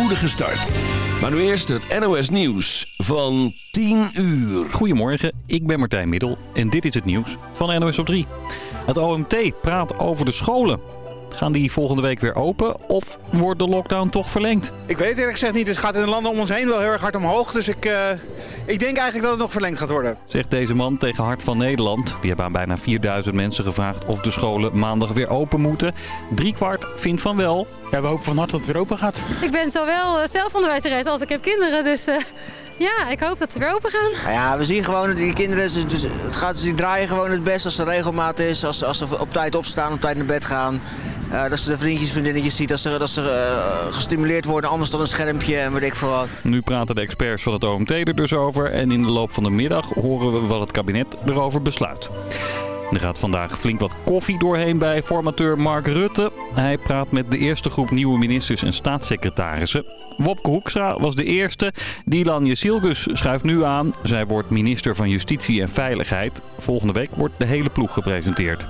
spoedige start. Maar nu eerst het NOS Nieuws van 10 uur. Goedemorgen, ik ben Martijn Middel en dit is het nieuws van NOS op 3. Het OMT praat over de scholen. Gaan die volgende week weer open of wordt de lockdown toch verlengd? Ik weet het eerlijk gezegd niet. Het gaat in de landen om ons heen wel heel erg hard omhoog. Dus ik, eh, ik denk eigenlijk dat het nog verlengd gaat worden. Zegt deze man tegen Hart van Nederland. Die hebben aan bijna 4000 mensen gevraagd of de scholen maandag weer open moeten. Driekwart vindt van wel. Ja, we hopen van harte dat het weer open gaat. Ik ben zowel eh, zelfonderwijzeres als ik heb kinderen, dus eh, ja, ik hoop dat ze weer open gaan. Nou ja, we zien gewoon dat die kinderen, dus, dus het gaat, die draaien gewoon het best als er regelmaat is, als, als ze op tijd opstaan, op tijd naar bed gaan. Uh, dat ze de vriendjes, vriendinnetjes zien, dat ze, dat ze uh, gestimuleerd worden, anders dan een schermpje en weet ik veel wat. Nu praten de experts van het OMT er dus over en in de loop van de middag horen we wat het kabinet erover besluit. Er gaat vandaag flink wat koffie doorheen bij formateur Mark Rutte. Hij praat met de eerste groep nieuwe ministers en staatssecretarissen. Wopke Hoekstra was de eerste. Dylan Jesilgus schuift nu aan. Zij wordt minister van Justitie en Veiligheid. Volgende week wordt de hele ploeg gepresenteerd.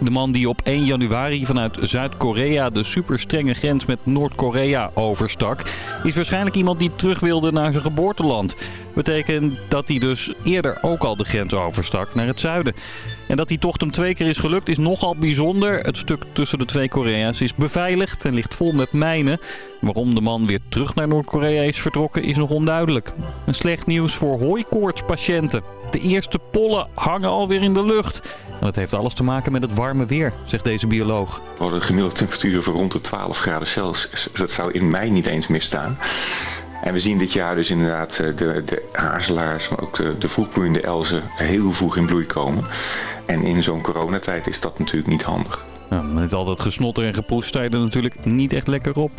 De man die op 1 januari vanuit Zuid-Korea de superstrenge grens met Noord-Korea overstak... is waarschijnlijk iemand die terug wilde naar zijn geboorteland. Betekent dat hij dus eerder ook al de grens overstak naar het zuiden. En dat die tocht hem twee keer is gelukt is nogal bijzonder. Het stuk tussen de twee Korea's is beveiligd en ligt vol met mijnen. Waarom de man weer terug naar Noord-Korea is vertrokken is nog onduidelijk. Een slecht nieuws voor hooikoortspatiënten. De eerste pollen hangen alweer in de lucht. En dat heeft alles te maken met het warme weer, zegt deze bioloog. We hadden gemiddelde temperaturen van rond de 12 graden Celsius. Dat zou in mei niet eens misstaan. En we zien dit jaar dus inderdaad de, de hazelaars, maar ook de, de vroegbloeiende elzen heel vroeg in bloei komen. En in zo'n coronatijd is dat natuurlijk niet handig. Ja, met al dat gesnotter en geproest sta je er natuurlijk niet echt lekker op.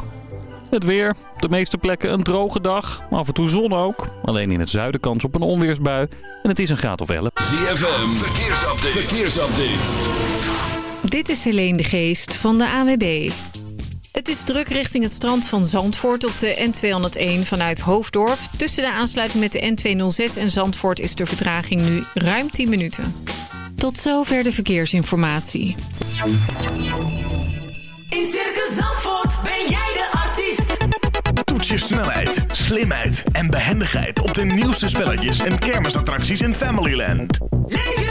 Het weer. Op de meeste plekken een droge dag. Af en toe zon ook. Alleen in het zuiden kans op een onweersbui. En het is een graad of 11. ZFM. Verkeersupdate. Verkeersupdate. Dit is Helene de Geest van de AWB. Het is druk richting het strand van Zandvoort op de N201 vanuit Hoofddorp. Tussen de aansluiting met de N206 en Zandvoort is de vertraging nu ruim 10 minuten. Tot zover de verkeersinformatie. In Circus Zandvoort ben jij de artiest. Toets je snelheid, slimheid en behendigheid op de nieuwste spelletjes en kermisattracties in Familyland. Leef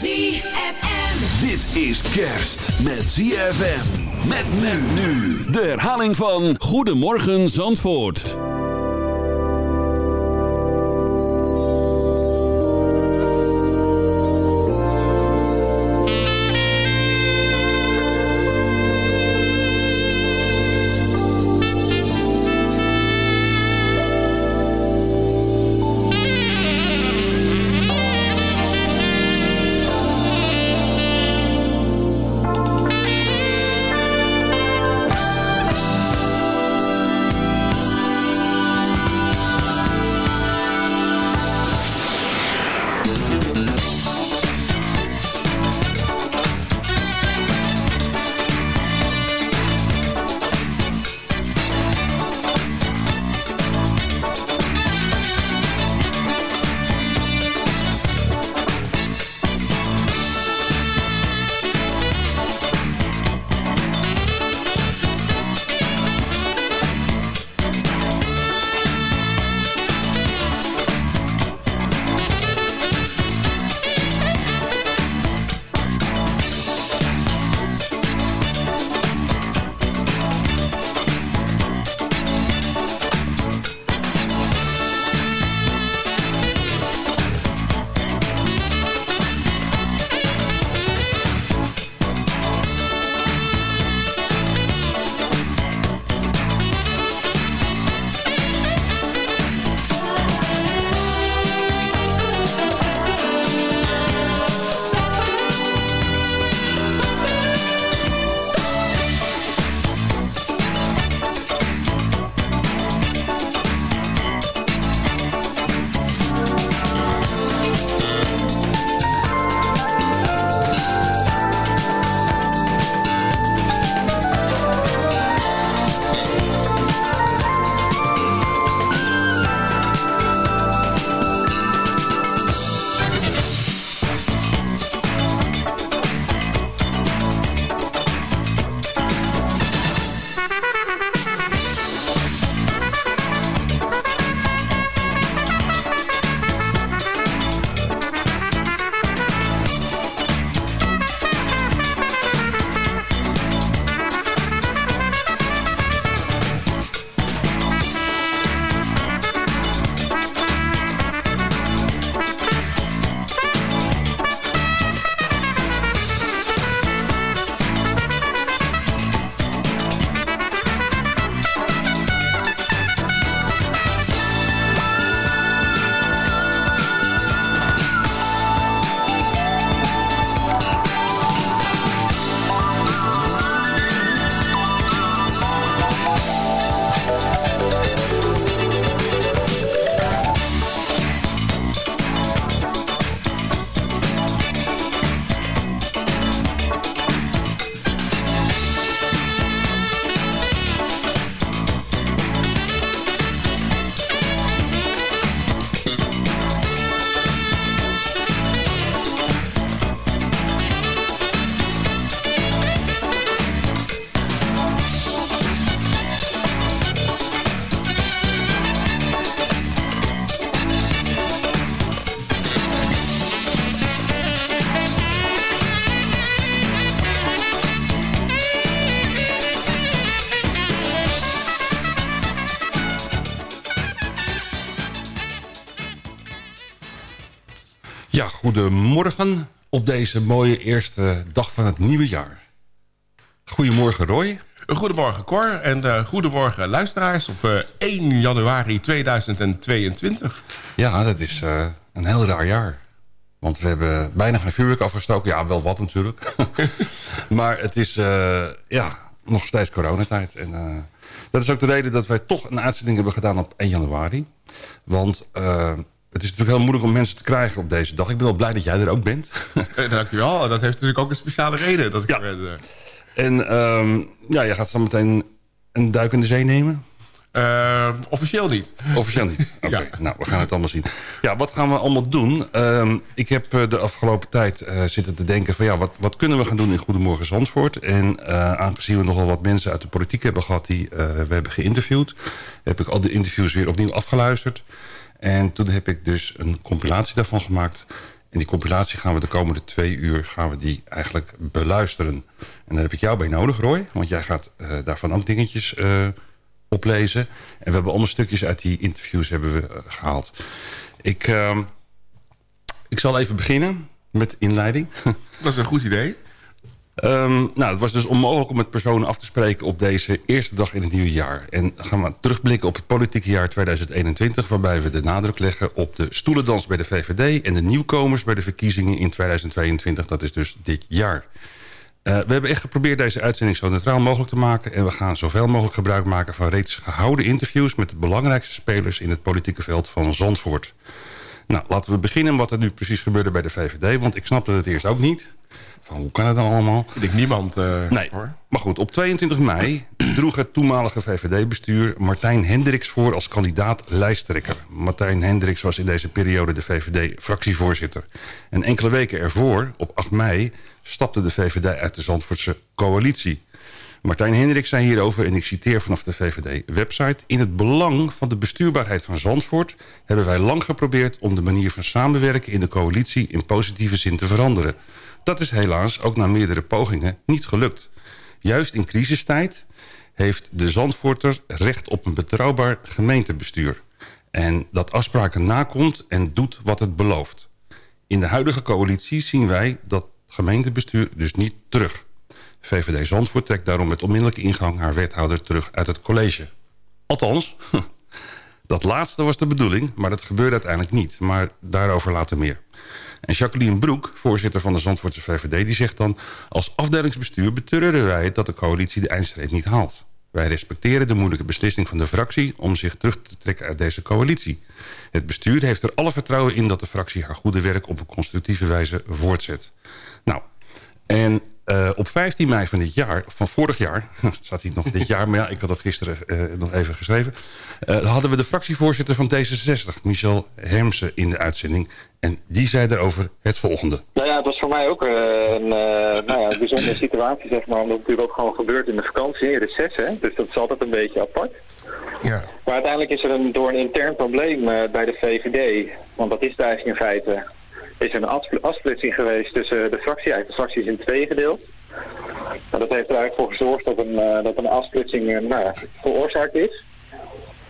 ZFM. Dit is kerst met ZFM. Met men nu. De herhaling van Goedemorgen Zandvoort. Ja, goedemorgen op deze mooie eerste dag van het nieuwe jaar. Goedemorgen Roy. Goedemorgen Cor en uh, goedemorgen luisteraars op uh, 1 januari 2022. Ja, dat is uh, een heel raar jaar. Want we hebben bijna geen vuurwerk afgestoken. Ja, wel wat natuurlijk. maar het is ja, nog steeds coronatijd. En dat is ook de reden dat wij toch een uitzending hebben gedaan op 1 januari. Want het is natuurlijk heel moeilijk om mensen te krijgen op deze dag. Ik ben wel blij dat jij er ook bent. Dankjewel. Dat heeft natuurlijk ook een speciale reden dat ik ja. er ben. En um, ja, je gaat zo meteen een duik in de zee nemen. Uh, officieel niet. Officieel niet. Oké, okay. ja. nou, we gaan het allemaal zien. Ja, wat gaan we allemaal doen? Uh, ik heb de afgelopen tijd uh, zitten te denken van ja, wat, wat kunnen we gaan doen in Goedemorgen Zandvoort? En aangezien we nogal wat mensen uit de politiek hebben gehad die we hebben geïnterviewd, heb ik al die interviews weer opnieuw afgeluisterd. En toen heb ik dus een compilatie daarvan gemaakt. En die compilatie gaan we de komende twee uur gaan we die eigenlijk beluisteren. En daar heb ik jou bij nodig, Roy. Want jij gaat daarvan ook dingetjes oplezen. En we hebben allemaal stukjes uit die interviews hebben we, uh, gehaald. Ik, uh, ik zal even beginnen met inleiding. Dat is een goed idee. Um, nou, het was dus onmogelijk om met personen af te spreken op deze eerste dag in het nieuwe jaar. En gaan we terugblikken op het politieke jaar 2021... waarbij we de nadruk leggen op de stoelendans bij de VVD... en de nieuwkomers bij de verkiezingen in 2022. Dat is dus dit jaar. Uh, we hebben echt geprobeerd deze uitzending zo neutraal mogelijk te maken... en we gaan zoveel mogelijk gebruik maken van reeds gehouden interviews... met de belangrijkste spelers in het politieke veld van Zandvoort. Nou, laten we beginnen wat er nu precies gebeurde bij de VVD... want ik snapte het eerst ook niet. Van, hoe kan het dan allemaal? Ik denk niemand, uh, nee, hoor. Maar goed, op 22 mei droeg het toenmalige VVD-bestuur... Martijn Hendricks voor als kandidaat lijsttrekker. Martijn Hendricks was in deze periode de VVD-fractievoorzitter. En enkele weken ervoor, op 8 mei stapte de VVD uit de Zandvoortse coalitie. Martijn Hendricks zei hierover, en ik citeer vanaf de VVD-website... in het belang van de bestuurbaarheid van Zandvoort... hebben wij lang geprobeerd om de manier van samenwerken in de coalitie... in positieve zin te veranderen. Dat is helaas ook na meerdere pogingen niet gelukt. Juist in crisistijd heeft de Zandvoorter recht op een betrouwbaar gemeentebestuur. En dat afspraken nakomt en doet wat het belooft. In de huidige coalitie zien wij dat gemeentebestuur dus niet terug. VVD Zandvoort trekt daarom met onmiddellijke ingang haar wethouder terug uit het college. Althans, dat laatste was de bedoeling, maar dat gebeurde uiteindelijk niet. Maar daarover later meer. En Jacqueline Broek, voorzitter van de Zandvoortse VVD, die zegt dan... als afdelingsbestuur betreuren wij dat de coalitie de eindstreep niet haalt. Wij respecteren de moeilijke beslissing van de fractie... om zich terug te trekken uit deze coalitie. Het bestuur heeft er alle vertrouwen in dat de fractie haar goede werk... op een constructieve wijze voortzet. Nou, en uh, op 15 mei van dit jaar, van vorig jaar... het staat hier nog dit jaar, maar ja, ik had dat gisteren uh, nog even geschreven... Uh, hadden we de fractievoorzitter van D66, Michel Hermsen, in de uitzending. En die zei daarover het volgende. Nou ja, het was voor mij ook een, nou ja, een bijzondere situatie, zeg maar. Omdat het natuurlijk ook gewoon gebeurt in de vakantie, in reces, hè. Dus dat is altijd een beetje apart. Ja. Maar uiteindelijk is er een, door een intern probleem bij de VVD... want dat is het eigenlijk in feite is een afsplitsing geweest tussen de fractie. De fractie is in twee gedeeld. Dat heeft er eigenlijk voor gezorgd dat een, uh, dat een afsplitsing uh, nou, veroorzaakt is.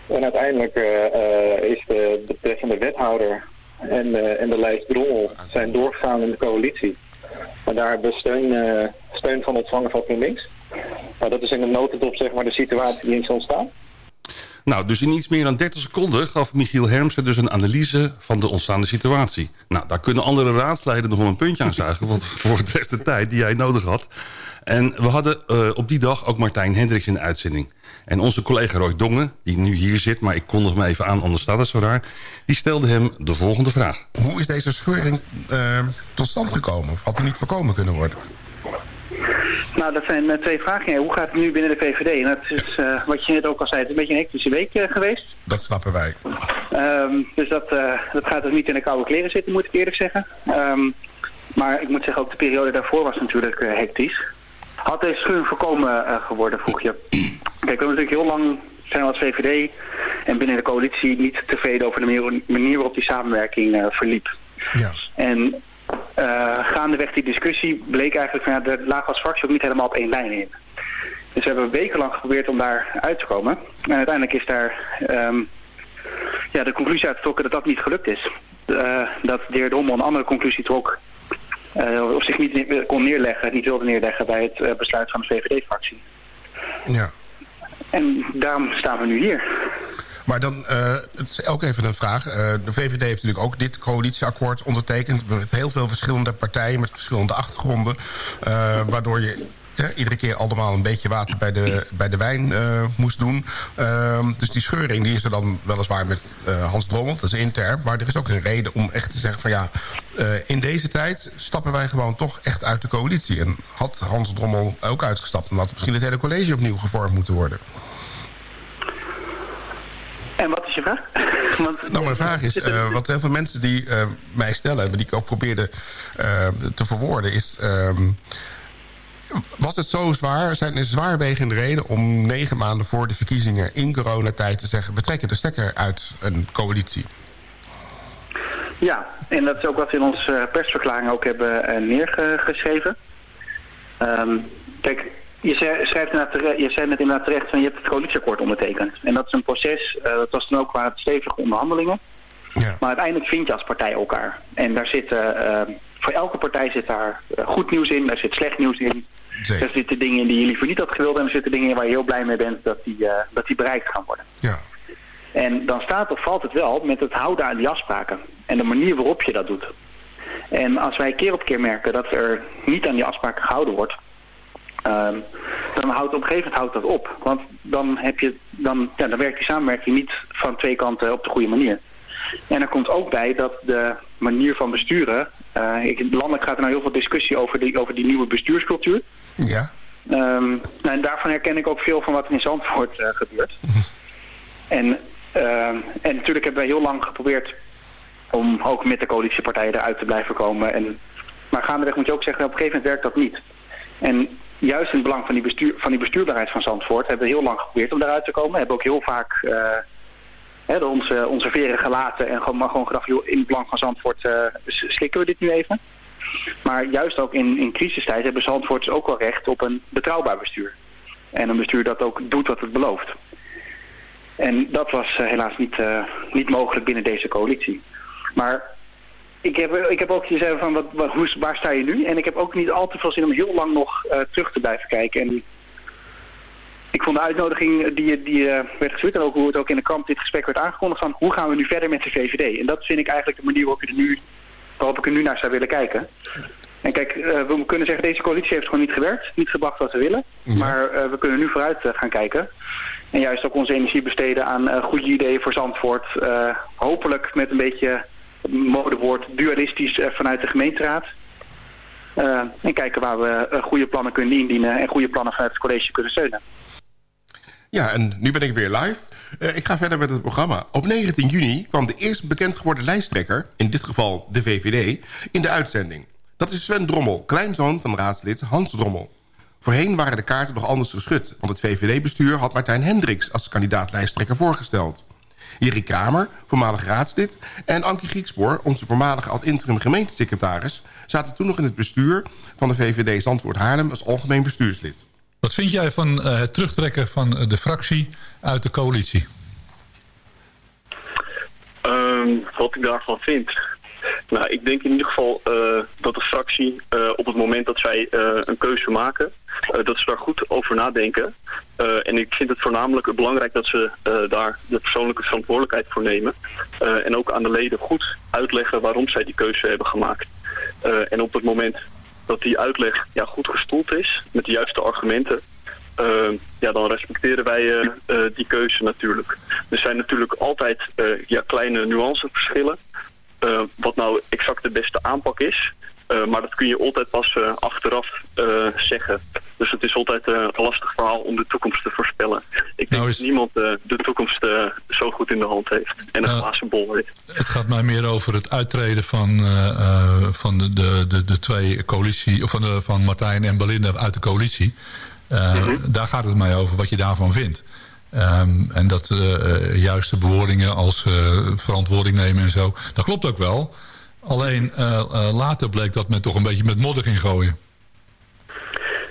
En uiteindelijk uh, is de betreffende wethouder en, en de lijst zijn doorgegaan in de coalitie. Maar daar hebben we steun, steun van ontvangen van GroenLinks. Nou, dat is in een notendop zeg maar, de situatie die is ontstaan. Nou, dus in iets meer dan 30 seconden gaf Michiel Hermsen dus een analyse van de ontstaande situatie. Nou, daar kunnen andere raadsleden nog wel een puntje aan zuigen, voor het rest de tijd die jij nodig had. En we hadden uh, op die dag ook Martijn Hendricks in de uitzending. En onze collega Roy Dongen, die nu hier zit, maar ik kondig me even aan, anders staat het zo raar. Die stelde hem de volgende vraag. Hoe is deze scheuring uh, tot stand gekomen? Of had die niet voorkomen kunnen worden? Nou, dat zijn uh, twee vragen. Ja, hoe gaat het nu binnen de VVD? En dat is, uh, wat je net ook al zei, het is een beetje een hectische week uh, geweest. Dat snappen wij. Um, dus dat, dat gaat dus niet in de koude kleren zitten, moet ik eerlijk zeggen. Um, maar ik moet zeggen, ook de periode daarvoor was natuurlijk hectisch. Had deze scheuring voorkomen geworden, vroeg je. Kijk, we hebben natuurlijk heel lang zijn we als VVD en binnen de coalitie niet tevreden over de manier waarop die samenwerking verliep. Ja. En gaandeweg die discussie bleek eigenlijk van ja, de fractie ook niet helemaal op één lijn in. Dus we hebben wekenlang geprobeerd om daar uit te komen. En uiteindelijk is daar um, ja, de conclusie uitgetrokken dat dat niet gelukt is. Eh, dat de heer Drommel een andere conclusie trok, eh, of zich niet ne- kon neerleggen, niet wilde neerleggen bij het eh, besluit van de VVD-fractie. Ja. En daarom staan we nu hier. Maar dan eh, het is ook even een vraag. Eh, de VVD heeft natuurlijk ook dit coalitieakkoord ondertekend... met heel veel verschillende partijen, met verschillende achtergronden... eh, waardoor je iedere keer allemaal een beetje water bij de, bij de wijn moest doen. Ehm, dus die scheuring die is er dan weliswaar met Hans Drommel, dat is intern... maar er is ook een reden om echt te zeggen van ja... in deze tijd stappen wij gewoon toch echt uit de coalitie. En had Hans Drommel ook uitgestapt... dan had misschien het hele college opnieuw gevormd moeten worden. En wat is je vraag? Want, Nou, mijn vraag is, eh, wat heel veel mensen die eh, mij stellen... en die ik ook probeerde eh, te verwoorden, is... ehm, was het zo zwaar, zijn er zwaarwegende reden... om negen maanden voor de verkiezingen in coronatijd te zeggen... we trekken de stekker uit een coalitie? Ja, en dat is ook wat we in onze persverklaring ook hebben neergeschreven. Ehm, kijk, je schrijft inderdaad tere- je zei net inderdaad terecht van je hebt het coalitieakkoord ondertekend. En dat is een proces, eh, dat was dan ook waar het stevige onderhandelingen. Maar uiteindelijk vind je als partij elkaar. En daar zitten, ehm, voor elke partij zit daar eh, goed nieuws in, daar zit slecht nieuws in. Er zitten dingen in die je liever niet had gewild en er zitten dingen in waar je heel blij mee bent dat die, eh, dat die bereikt gaan worden. Ja. En dan staat of valt het wel met het houden aan die afspraken. En de manier waarop je dat doet. En als wij keer op keer merken dat er niet aan die afspraken gehouden wordt... ehm, dan houdt op een gegeven moment houdt dat op. Want dan, heb je, dan, ja, dan werkt die samenwerking niet van twee kanten op de goede manier. En er komt ook bij dat de manier van besturen... eh, ik, landelijk gaat er nou heel veel discussie over die, over die nieuwe bestuurscultuur. Ja. Nou, en daarvan herken ik ook veel van wat er in Zandvoort eh, gebeurt. En, ehm, en natuurlijk hebben wij heel lang geprobeerd om ook met de coalitiepartijen eruit te blijven komen. En, maar gaandeweg moet je ook zeggen, op een gegeven moment werkt dat niet. En juist in het belang van die, bestuur, van die bestuurbaarheid van Zandvoort hebben we heel lang geprobeerd om daaruit te komen. We hebben ook heel vaak eh, hè, onze, onze veren gelaten en gewoon, maar gewoon gedacht, joh, in het belang van Zandvoort eh, slikken we dit nu even. Maar juist ook in, in crisistijd hebben Zandvoorters ook wel recht op een betrouwbaar bestuur. En een bestuur dat ook doet wat het belooft. En dat was eh, helaas niet, niet mogelijk binnen deze coalitie. Maar ik heb, ik heb ook gezegd van wat, hoe, waar sta je nu? En ik heb ook niet al te veel zin om heel lang nog eh, terug te blijven kijken. En ik vond de uitnodiging die, die eh, werd gestuurd en ook hoe het ook in de krant dit gesprek werd aangekondigd van hoe gaan we nu verder met de VVD? En dat vind ik eigenlijk de manier waarop, je er nu, waarop ik er nu naar zou willen kijken. En kijk, eh, we kunnen zeggen deze coalitie heeft gewoon niet gewerkt, niet gebracht wat we willen. Maar we kunnen nu vooruit gaan kijken. En juist ook onze energie besteden aan goede ideeën voor Zandvoort. Hopelijk met een beetje modewoord dualistisch eh, vanuit de gemeenteraad. Eh, en kijken waar we eh, goede plannen kunnen indienen en goede plannen vanuit het college kunnen steunen. Ja, en nu ben ik weer live. Ik ga verder met het programma. Op 19 juni kwam de eerst bekend geworden lijsttrekker... in dit geval de VVD, in de uitzending. Dat is Sven Drommel, kleinzoon van raadslid Hans Drommel. Voorheen waren de kaarten nog anders geschud... want het VVD-bestuur had Martijn Hendricks als kandidaat lijsttrekker voorgesteld. Jerry Kramer, voormalig raadslid... en Ankie Griekspoor, onze voormalige ad-interim gemeentesecretaris... zaten toen nog in het bestuur van de VVD Zandvoort Haarlem... als algemeen bestuurslid. Wat vind jij van eh, het terugtrekken van eh, de fractie uit de coalitie? Ehm, wat ik daarvan vind. Nou, ik denk in ieder geval eh, dat de fractie eh, op het moment dat zij eh, een keuze maken, dat ze daar goed over nadenken. En ik vind het voornamelijk belangrijk dat ze daar de persoonlijke verantwoordelijkheid voor nemen. En ook aan de leden goed uitleggen waarom zij die keuze hebben gemaakt. En op het moment dat die uitleg ja, goed gestoeld is, met de juiste argumenten, ja, dan respecteren wij die keuze natuurlijk. Er zijn natuurlijk altijd ja, kleine nuanceverschillen. Eh, wat nou exact de beste aanpak is. Eh, maar dat kun je altijd pas eh, achteraf zeggen. Dus het is altijd een lastig verhaal om de toekomst te voorspellen. Ik denk dat niemand de toekomst zo goed in de hand heeft. En een glazen bol heeft. Het gaat mij meer over het uittreden van, van de, de, de, de twee coalitie, of van, de, van Martijn en Belinda uit de coalitie. Eh, Daar gaat het mij over wat je daarvan vindt. Ehm, en dat eh, eh, juiste bewoordingen als eh, verantwoording nemen en zo. Dat klopt ook wel. Alleen later bleek dat men toch een beetje met modder ging gooien.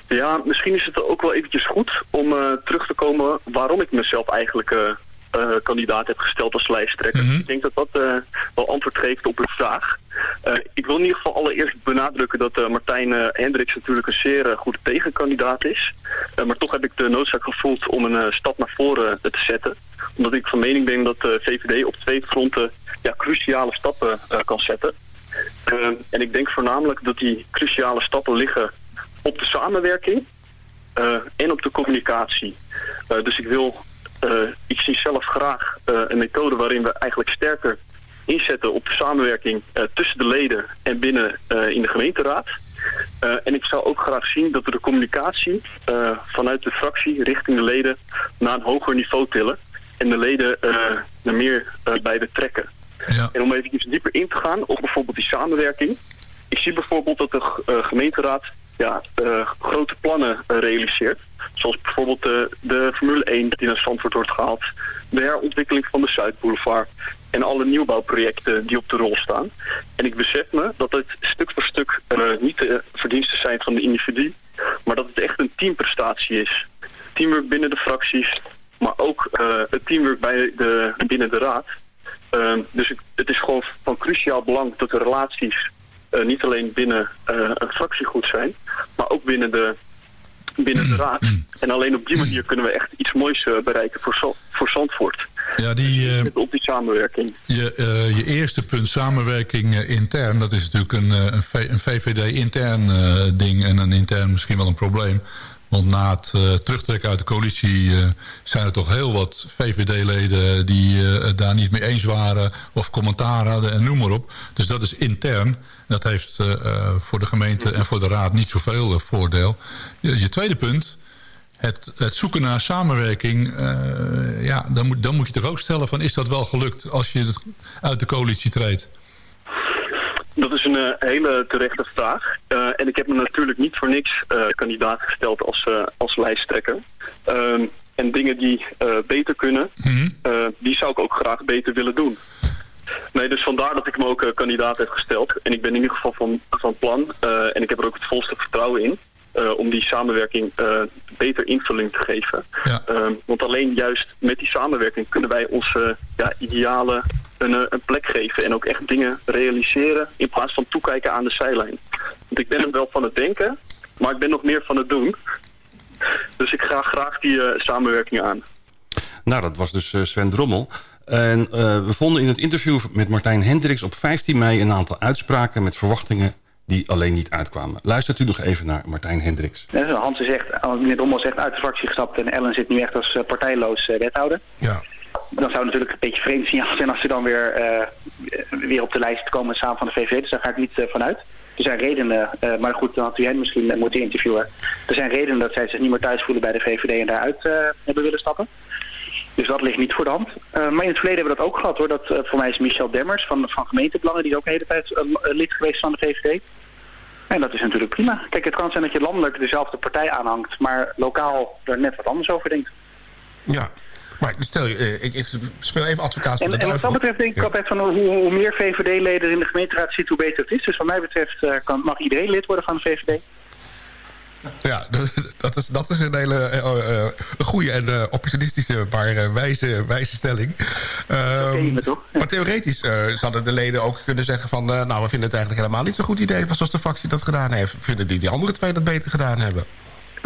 Ja, misschien is het ook wel eventjes goed om terug te komen waarom ik mezelf eigenlijk kandidaat heb gesteld als lijsttrekker. Ik denk dat dat eh, wel antwoord geeft op uw vraag. Eh, ik wil in ieder geval allereerst benadrukken dat eh, Martijn eh, Hendricks natuurlijk een zeer eh, goede tegenkandidaat is. Eh, maar toch heb ik de noodzaak gevoeld om een eh, stap naar voren te zetten. Omdat ik van mening ben dat de VVD op twee fronten ja, cruciale stappen eh, kan zetten. Eh, en ik denk voornamelijk dat die cruciale stappen liggen op de samenwerking eh, en op de communicatie. Eh, dus ik wil, eh, ik zie zelf graag eh, een methode waarin we eigenlijk sterker inzetten op de samenwerking eh, tussen de leden en binnen eh, in de gemeenteraad. Eh, en ik zou ook graag zien dat we de communicatie eh, vanuit de fractie richting de leden naar een hoger niveau tillen. En de leden eh, er meer eh, bij betrekken. En om even dieper in te gaan op bijvoorbeeld die samenwerking. Ik zie bijvoorbeeld dat de eh, gemeenteraad ja, eh, grote plannen eh, realiseert. Zoals bijvoorbeeld de, Formule 1 die naar Zandvoort wordt gehaald. De herontwikkeling van de Zuidboulevard. En alle nieuwbouwprojecten die op de rol staan. En ik besef me dat het stuk voor stuk eh, niet de verdiensten zijn van de individu. Maar dat het echt een teamprestatie is. Teamwork binnen de fracties. Maar ook eh, het teamwork bij de, binnen de raad. Ehm, dus het is gewoon van cruciaal belang dat de relaties eh, niet alleen binnen een fractie goed zijn, maar ook binnen de, binnen de raad. En alleen op die manier kunnen we echt iets moois eh, bereiken voor, voor Zandvoort. Ja, die, eh, Op die samenwerking. Je, eh, je eerste punt, samenwerking intern, dat is natuurlijk een, een, een VVD-intern ding en een intern misschien wel een probleem. Want na het eh, terugtrekken uit de coalitie eh, zijn er toch heel wat VVD-leden die eh, het daar niet mee eens waren of commentaar hadden en noem maar op. Dus dat is intern. Dat heeft voor de gemeente en voor de raad niet zoveel voordeel. Je, je tweede punt, het, het zoeken naar samenwerking, ja, dan moet, dan moet je toch ook stellen van is dat wel gelukt als je uit de coalitie treedt? Dat is een eh, hele terechte vraag. Eh, en ik heb me natuurlijk niet voor niks eh, kandidaat gesteld als, als lijsttrekker. Ehm, en dingen die beter kunnen, eh, die zou ik ook graag beter willen doen. Nee, dus vandaar dat ik me ook kandidaat heb gesteld. En ik ben in ieder geval van, van plan, en ik heb er ook het volste vertrouwen in, om die samenwerking beter invulling te geven. Ehm, want alleen juist met die samenwerking kunnen wij onze ja, idealen een, eh, een plek geven. En ook echt dingen realiseren in plaats van toekijken aan de zijlijn. Want ik ben er wel van het denken, maar ik ben nog meer van het doen. Dus ik ga graag die eh, samenwerking aan. Nou, dat was dus eh, Sven Drommel. En eh, we vonden in het interview met Martijn Hendricks op 15 mei... een aantal uitspraken met verwachtingen die alleen niet uitkwamen. Luistert u nog even naar Martijn Hendricks. Hans zegt, meneer Dommel zegt uit de fractie gestapt en Ellen zit nu echt als eh, partijloos eh, wethouder. Ja. Dan zou het natuurlijk een beetje vreemd signaal zijn als ze dan weer, eh, weer op de lijst komen samen van de VVD. Dus daar ga ik niet eh, vanuit. Er zijn redenen, eh, maar goed, dan had u hen misschien moeten interviewen. Er zijn redenen dat zij zich niet meer thuis voelen bij de VVD en daaruit hebben willen stappen. Dus dat ligt niet voor de hand. Maar in het verleden hebben we dat ook gehad hoor. Dat, eh, voor mij is Michel Demmers van, van gemeentebelangen, die is ook de hele tijd eh, lid geweest van de VVD. En dat is natuurlijk prima. Kijk, het kan zijn dat je landelijk dezelfde partij aanhangt, maar lokaal er net wat anders over denkt. Ja. Maar stel je, eh, ik, ik speel even advocaat van En, de en wat dat betreft denk ik altijd van hoe, hoe meer VVD-leden in de gemeenteraad zitten, hoe beter het is. Dus wat mij betreft eh, kan, mag iedereen lid worden van de VVD. Ja, dat, is, dat is een hele een goede en eh, opportunistische, maar wijze, wijze stelling. Ehm, Maar theoretisch zouden de leden ook kunnen zeggen van... nou, we vinden het eigenlijk helemaal niet zo'n goed idee... zoals de fractie dat gedaan heeft. Vinden die, die andere twee dat beter gedaan hebben?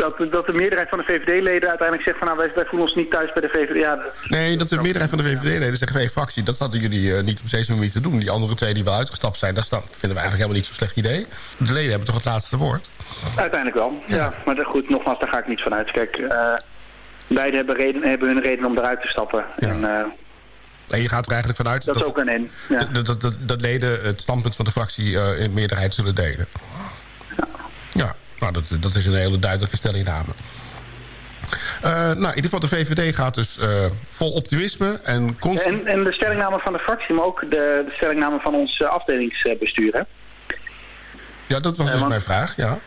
Dat, dat de meerderheid van de VVD-leden uiteindelijk zegt van nou, wij, wij voelen ons niet thuis bij de VVD. Ja, dat- Nee, dat de meerderheid van de VVD-leden zeggen... hey, fractie, dat hadden jullie eh, niet op deze manier te doen. Die andere twee die wel uitgestapt zijn... dat vinden we eigenlijk helemaal niet zo'n slecht idee. De leden hebben toch het laatste woord? uiteindelijk wel. Ja. maar dat- goed, nogmaals, daar ga ik niet van uit. Kijk, eh beide hebben, reden, hebben hun reden om eruit te stappen. En, eh, En je gaat er eigenlijk vanuit... Dat is ook een in. Ja. Dat, dat, dat, dat leden het standpunt van de fractie in meerderheid zullen delen. Ja, nou, dat, dat is een hele duidelijke stellingname. Eh, nou, in ieder geval de VVD gaat dus eh, vol optimisme en. En, en de stellingname van de fractie, maar ook de, de stellingname van ons eh, afdelingsbestuur. Hè? Ja, dat was dus want- mijn vraag, ja.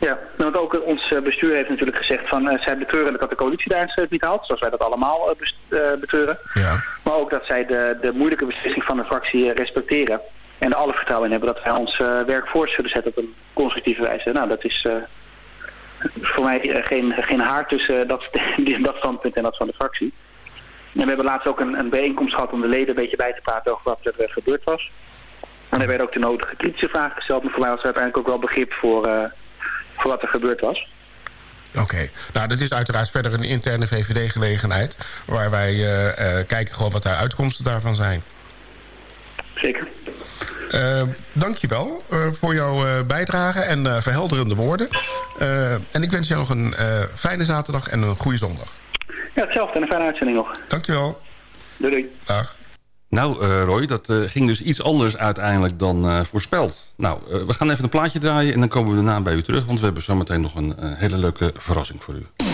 Ja, want ook ons bestuur heeft natuurlijk gezegd van eh, zij betreuren dat de coalitie daar het niet haalt, zoals wij dat allemaal best- eh, betreuren. Ja. Maar ook dat zij de, de moeilijke beslissing van de fractie respecteren. En er alle vertrouwen in hebben dat wij ons eh, werk voort zullen zetten op een constructieve wijze. Nou, dat is eh, voor mij eh, geen, geen haar tussen dat, dat standpunt en dat van de fractie. En we hebben laatst ook een, een bijeenkomst gehad om de leden een beetje bij te praten over wat er gebeurd was. En er werden ook de nodige kritische vragen gesteld. Maar voor mij was er uiteindelijk ook wel begrip voor, voor wat er gebeurd was. Oké, nou dat is uiteraard verder een interne VVD-gelegenheid... waar wij kijken gewoon wat de uitkomsten daarvan zijn. Zeker. Uh, dankjewel uh, voor jouw uh, bijdrage en verhelderende woorden. en ik wens jou nog een fijne zaterdag en een goede zondag. Ja, hetzelfde en een fijne uitzending nog. Dankjewel. Doei doei. Dag. Nou, uh, Roy, dat uh, ging dus iets anders uiteindelijk dan uh, voorspeld. Nou, we gaan even een plaatje draaien en dan komen we daarna bij u terug... want we hebben zometeen nog een hele leuke verrassing voor u.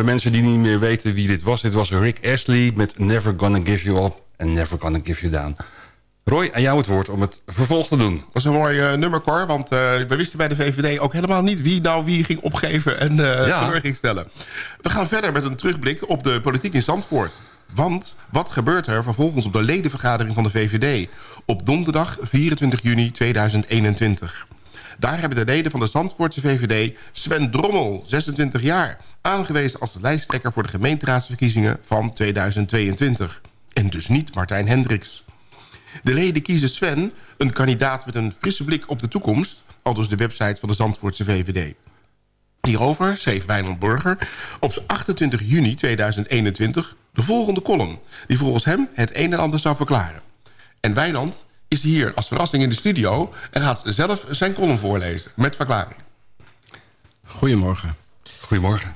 de mensen die niet meer weten wie dit was... dit was Rick Astley met Never Gonna Give You Up and Never Gonna Give You Down. Roy, aan jou het woord om het vervolg te doen. Dat is een mooi uh, nummer, Cor. Want uh, we wisten bij de VVD ook helemaal niet... wie nou wie ging opgeven en uh, ja. ging stellen. We gaan verder met een terugblik op de politiek in Zandvoort. Want wat gebeurt er vervolgens op de ledenvergadering van de VVD... op donderdag 24 juni 2021? Daar hebben de leden van de Zandvoortse VVD Sven Drommel, 26 jaar... aangewezen als de lijsttrekker voor de gemeenteraadsverkiezingen van 2022. En dus niet Martijn Hendricks. De leden kiezen Sven, een kandidaat met een frisse blik op de toekomst... al dus de website van de Zandvoortse VVD. Hierover schreef Wijnand Burger op 28 juni 2021 de volgende column... die volgens hem het een en ander zou verklaren. En Wijnand is hier als verrassing in de studio... en gaat zelf zijn column voorlezen met verklaring. Goedemorgen. Goedemorgen.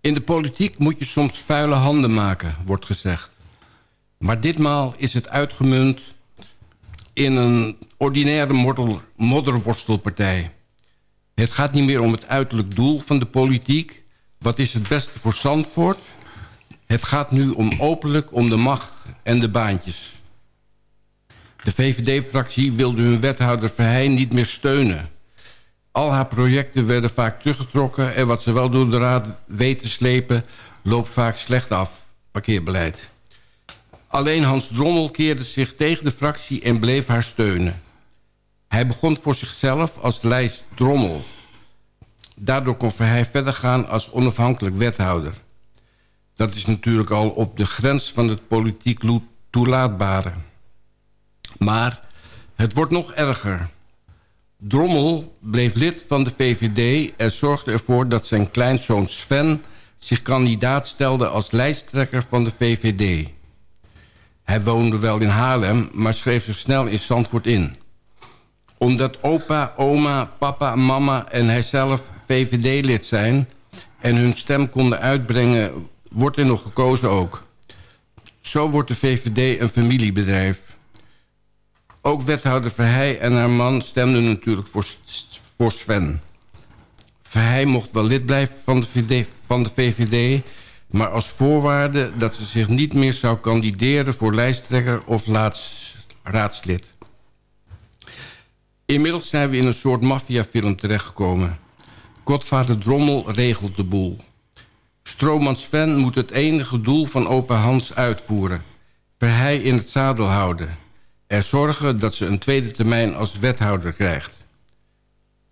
In de politiek moet je soms vuile handen maken, wordt gezegd. Maar ditmaal is het uitgemunt in een ordinaire modder, modderworstelpartij. Het gaat niet meer om het uiterlijk doel van de politiek. Wat is het beste voor Zandvoort? Het gaat nu om openlijk om de macht en de baantjes. De VVD-fractie wilde hun wethouder Verheij niet meer steunen. Al haar projecten werden vaak teruggetrokken... en wat ze wel door de raad weten slepen... loopt vaak slecht af, parkeerbeleid. Alleen Hans Drommel keerde zich tegen de fractie en bleef haar steunen. Hij begon voor zichzelf als lijst Drommel. Daardoor kon Verheij verder gaan als onafhankelijk wethouder. Dat is natuurlijk al op de grens van het politiek toelaatbare. Maar het wordt nog erger. Drommel bleef lid van de VVD en zorgde ervoor dat zijn kleinzoon Sven... zich kandidaat stelde als lijsttrekker van de VVD. Hij woonde wel in Haarlem, maar schreef zich snel in Zandvoort in. Omdat opa, oma, papa, mama en hijzelf VVD-lid zijn... en hun stem konden uitbrengen, wordt er nog gekozen ook. Zo wordt de VVD een familiebedrijf. Ook wethouder Verheij en haar man stemden natuurlijk voor, voor Sven. Verheij mocht wel lid blijven van de, VVD, van de VVD... maar als voorwaarde dat ze zich niet meer zou kandideren... voor lijsttrekker of laats, raadslid. Inmiddels zijn we in een soort maffiafilm terechtgekomen. Godvader Drommel regelt de boel. Stroomman Sven moet het enige doel van opa Hans uitvoeren. Verheij in het zadel houden er zorgen dat ze een tweede termijn als wethouder krijgt.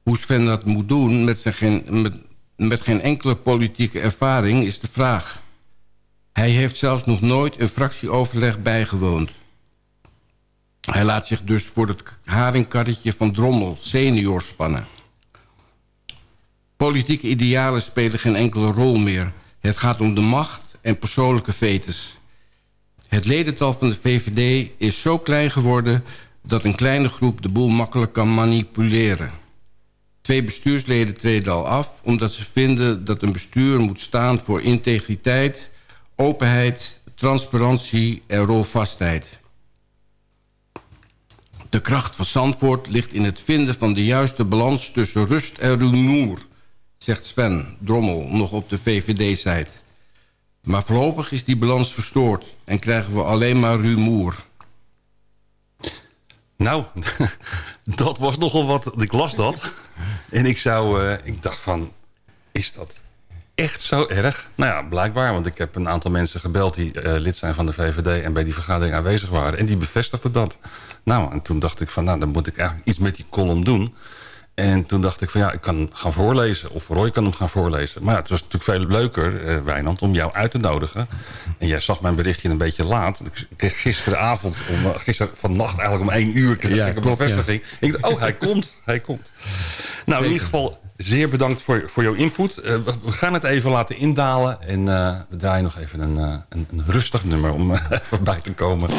Hoe Sven dat moet doen met, zijn geen, met, met geen enkele politieke ervaring is de vraag. Hij heeft zelfs nog nooit een fractieoverleg bijgewoond. Hij laat zich dus voor het haringkarretje van Drommel senior spannen. Politieke idealen spelen geen enkele rol meer. Het gaat om de macht en persoonlijke vetes. Het ledental van de VVD is zo klein geworden... dat een kleine groep de boel makkelijk kan manipuleren. Twee bestuursleden treden al af... omdat ze vinden dat een bestuur moet staan voor integriteit... openheid, transparantie en rolvastheid. De kracht van Zandvoort ligt in het vinden van de juiste balans... tussen rust en rumoer, zegt Sven Drommel nog op de VVD-site. Maar voorlopig is die balans verstoord en krijgen we alleen maar rumoer. Nou, dat was nogal wat. Ik las dat. En ik zou, uh, ik dacht van, is dat echt zo erg? Nou ja, blijkbaar. Want ik heb een aantal mensen gebeld die uh, lid zijn van de VVD... en bij die vergadering aanwezig waren. En die bevestigden dat. Nou, en toen dacht ik van, nou, dan moet ik eigenlijk iets met die column doen. En toen dacht ik van ja, ik kan gaan voorlezen. Of Roy kan hem gaan voorlezen. Maar ja, het was natuurlijk veel leuker, uh, Wijnand, om jou uit te nodigen. En jij zag mijn berichtje een beetje laat. Ik kreeg gisteravond, om, uh, gisteren vannacht eigenlijk om één uur... kreeg ja, ik een bevestiging. Ja. Ik dacht, oh, hij komt, hij komt. Nou, in ieder geval zeer bedankt voor, voor jouw input. Uh, we gaan het even laten indalen. En we draaien nog even een, een, een rustig nummer om even bij te komen.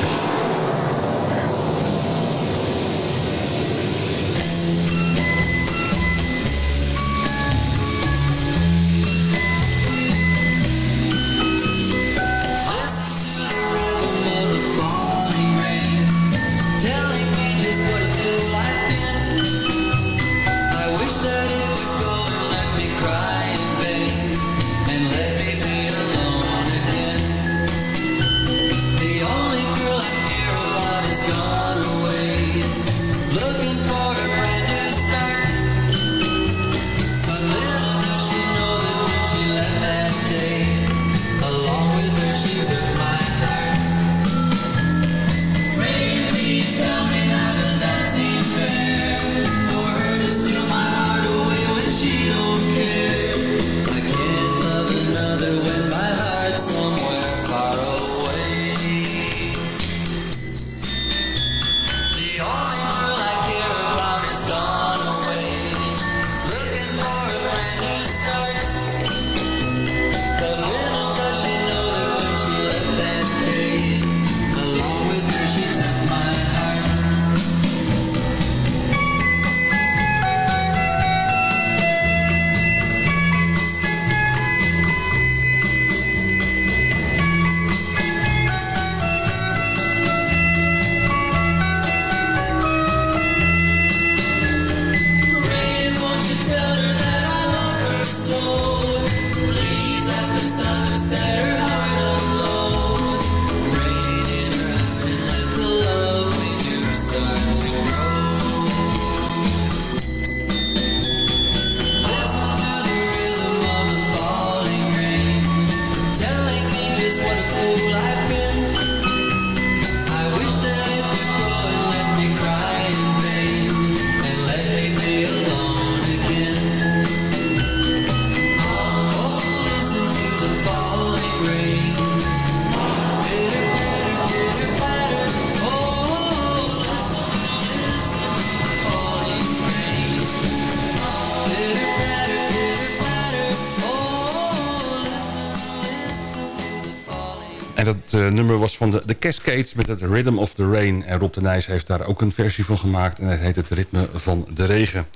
Nummer was van de, de Cascades met het Rhythm of the Rain. En Rob de Nijs heeft daar ook een versie van gemaakt. En dat heet het Ritme van de Regen.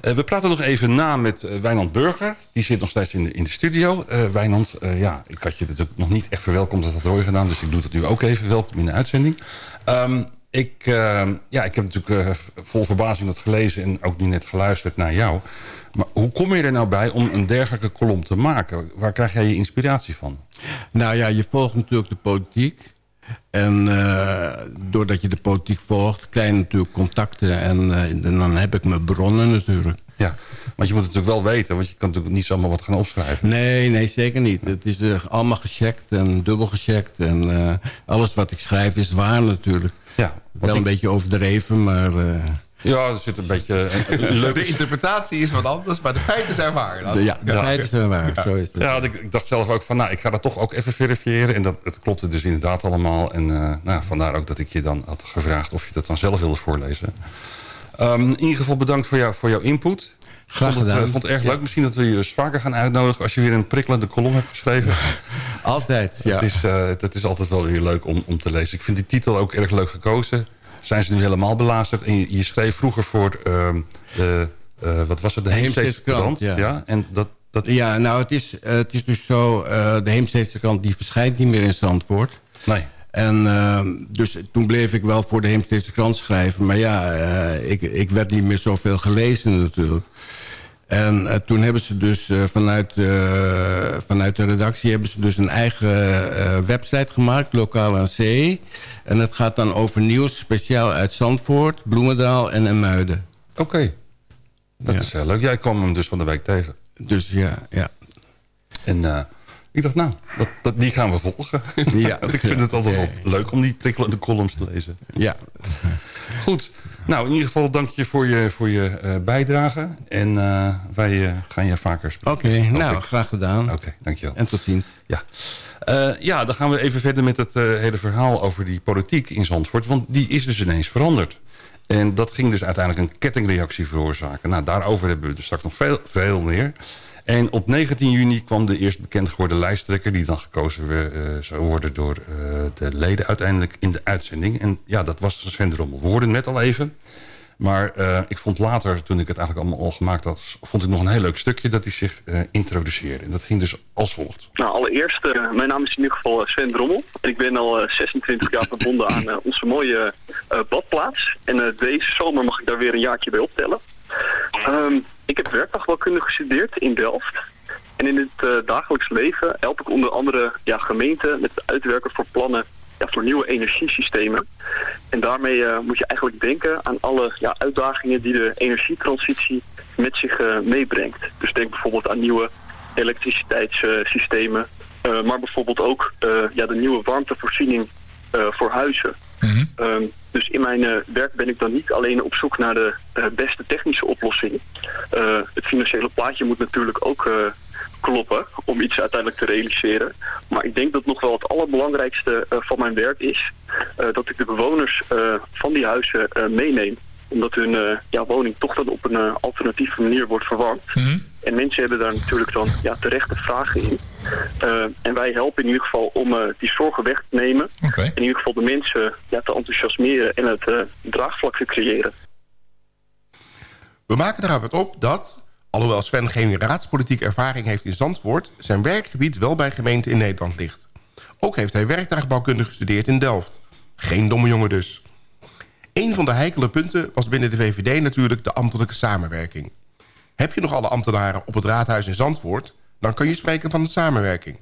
Eh, we praten nog even na met uh, Wijnand Burger. Die zit nog steeds in de, in de studio. Uh, Wijnand, ja, ik had je natuurlijk nog niet echt verwelkomd. Dat had Roy gedaan. Dus ik doe het nu ook even. Welkom in de uitzending. Um, ik, ja, ik heb natuurlijk vol verbazing dat gelezen. En ook nu net geluisterd naar jou. Maar hoe kom je er nou bij om een dergelijke kolom te maken? Waar krijg jij je inspiratie van? Nou ja, je volgt natuurlijk de politiek. En uh, doordat je de politiek volgt, krijg je natuurlijk contacten. En, uh, en, dan heb ik mijn bronnen natuurlijk. Ja, want je moet het natuurlijk wel weten. Want je kan natuurlijk niet zomaar wat gaan opschrijven. Nee, nee, zeker niet. Het is allemaal gecheckt en dubbel gecheckt. En alles wat ik schrijf is waar natuurlijk. Ja, wel ik... een beetje overdreven, maar... Ja, er zit een beetje... Een, leuke... De interpretatie is wat anders, maar de feiten zijn waar. De, ja, de ja. feiten zijn waar, ja. zo is het. Ja, ik, ik, dacht zelf ook van, nou, ik ga dat toch ook even verifiëren. En dat, het klopte dus inderdaad allemaal. En uh, nou, vandaar ook dat ik je dan had gevraagd of je dat dan zelf wilde voorlezen. Um, in ieder geval bedankt voor, jou, voor jouw input. Graag gedaan. Ik vond, vond het erg leuk. Misschien dat we je eens vaker gaan uitnodigen... als je weer een prikkelende kolom hebt geschreven. altijd, ja. Het is, uh, het is altijd wel weer leuk om, om te lezen. Ik vind die titel ook erg leuk gekozen zijn ze nu helemaal belazerd. En je, je schreef vroeger voor uh, de, uh, wat was het, de Heemsteedse krant. Ja. ja. en dat, dat... ja, nou het is, het is dus zo, de Heemsteedse krant die verschijnt niet meer in Zandvoort. Nee. En dus toen bleef ik wel voor de Heemsteedse krant schrijven. Maar ja, ik, ik werd niet meer zoveel gelezen natuurlijk. En uh, toen hebben ze dus uh, vanuit, uh, vanuit de redactie hebben ze dus een eigen website gemaakt, Lokaal aan Zee. En dat gaat dan over nieuws speciaal uit Zandvoort, Bloemendaal en Emuiden. Oké, okay. dat ja. is heel leuk. Jij kwam hem dus van de week tegen. Dus ja, ja. En ik dacht, nou, dat, dat, die gaan we volgen. Ja. Want ik vind het altijd wel leuk om die prikkelende columns te lezen. Ja. Goed. Nou, in ieder geval dank je voor je, voor je uh, bijdrage. En uh, wij uh, gaan je vaker spreken. Oké, okay, nou, graag gedaan. Oké, okay, dankjewel. En tot ziens. Ja. ja, dan gaan we even verder met het hele verhaal over die politiek in Zandvoort. Want die is dus ineens veranderd. En dat ging dus uiteindelijk een kettingreactie veroorzaken. Nou, daarover hebben we dus straks nog veel, veel meer. En op 19 juni kwam de eerst bekend geworden lijsttrekker... die dan gekozen uh, zou worden door uh, de leden uiteindelijk in de uitzending. En ja, dat was Sven Drommel. We hoorden net al even. Maar uh, ik vond later, toen ik het eigenlijk allemaal al gemaakt had... vond ik nog een heel leuk stukje dat hij zich introduceerde. En dat ging dus als volgt. Nou, allereerst, mijn naam is in ieder geval Sven Drommel. En ik ben al 26 jaar verbonden aan onze mooie badplaats. En deze zomer mag ik daar weer een jaartje bij optellen. Um, ik heb werkdagwelkunde gestudeerd in Delft. En in het uh, dagelijks leven help ik onder andere ja, gemeenten met het uitwerken voor plannen ja, voor nieuwe energiesystemen. En daarmee uh, moet je eigenlijk denken aan alle ja, uitdagingen die de energietransitie met zich uh, meebrengt. Dus denk bijvoorbeeld aan nieuwe elektriciteitssystemen, maar bijvoorbeeld ook ja, de nieuwe warmtevoorziening voor huizen. Mm -hmm. um, dus in mijn uh, werk ben ik dan niet alleen op zoek naar de uh, beste technische oplossing. Uh, het financiële plaatje moet natuurlijk ook kloppen om iets uiteindelijk te realiseren. Maar ik denk dat nog wel het allerbelangrijkste van mijn werk is... dat ik de bewoners van die huizen meeneem omdat hun uh, ja, woning toch dan op een uh, alternatieve manier wordt verwarmd. Mm -hmm. En mensen hebben daar natuurlijk dan ja, terechte vragen in. Uh, en wij helpen in ieder geval om die zorgen weg te nemen. Okay. In ieder geval de mensen ja, te enthousiasmeren en het draagvlak te creëren. We maken daaruit op dat, alhoewel Sven geen raadspolitieke ervaring heeft in Zandvoort... zijn werkgebied wel bij gemeenten in Nederland ligt. Ook heeft hij werktuigbouwkunde gestudeerd in Delft. Geen domme jongen dus. Een van de heikele punten was binnen de VVD natuurlijk de ambtelijke samenwerking. Heb je nog alle ambtenaren op het raadhuis in Zandvoort... dan kan je spreken van de samenwerking.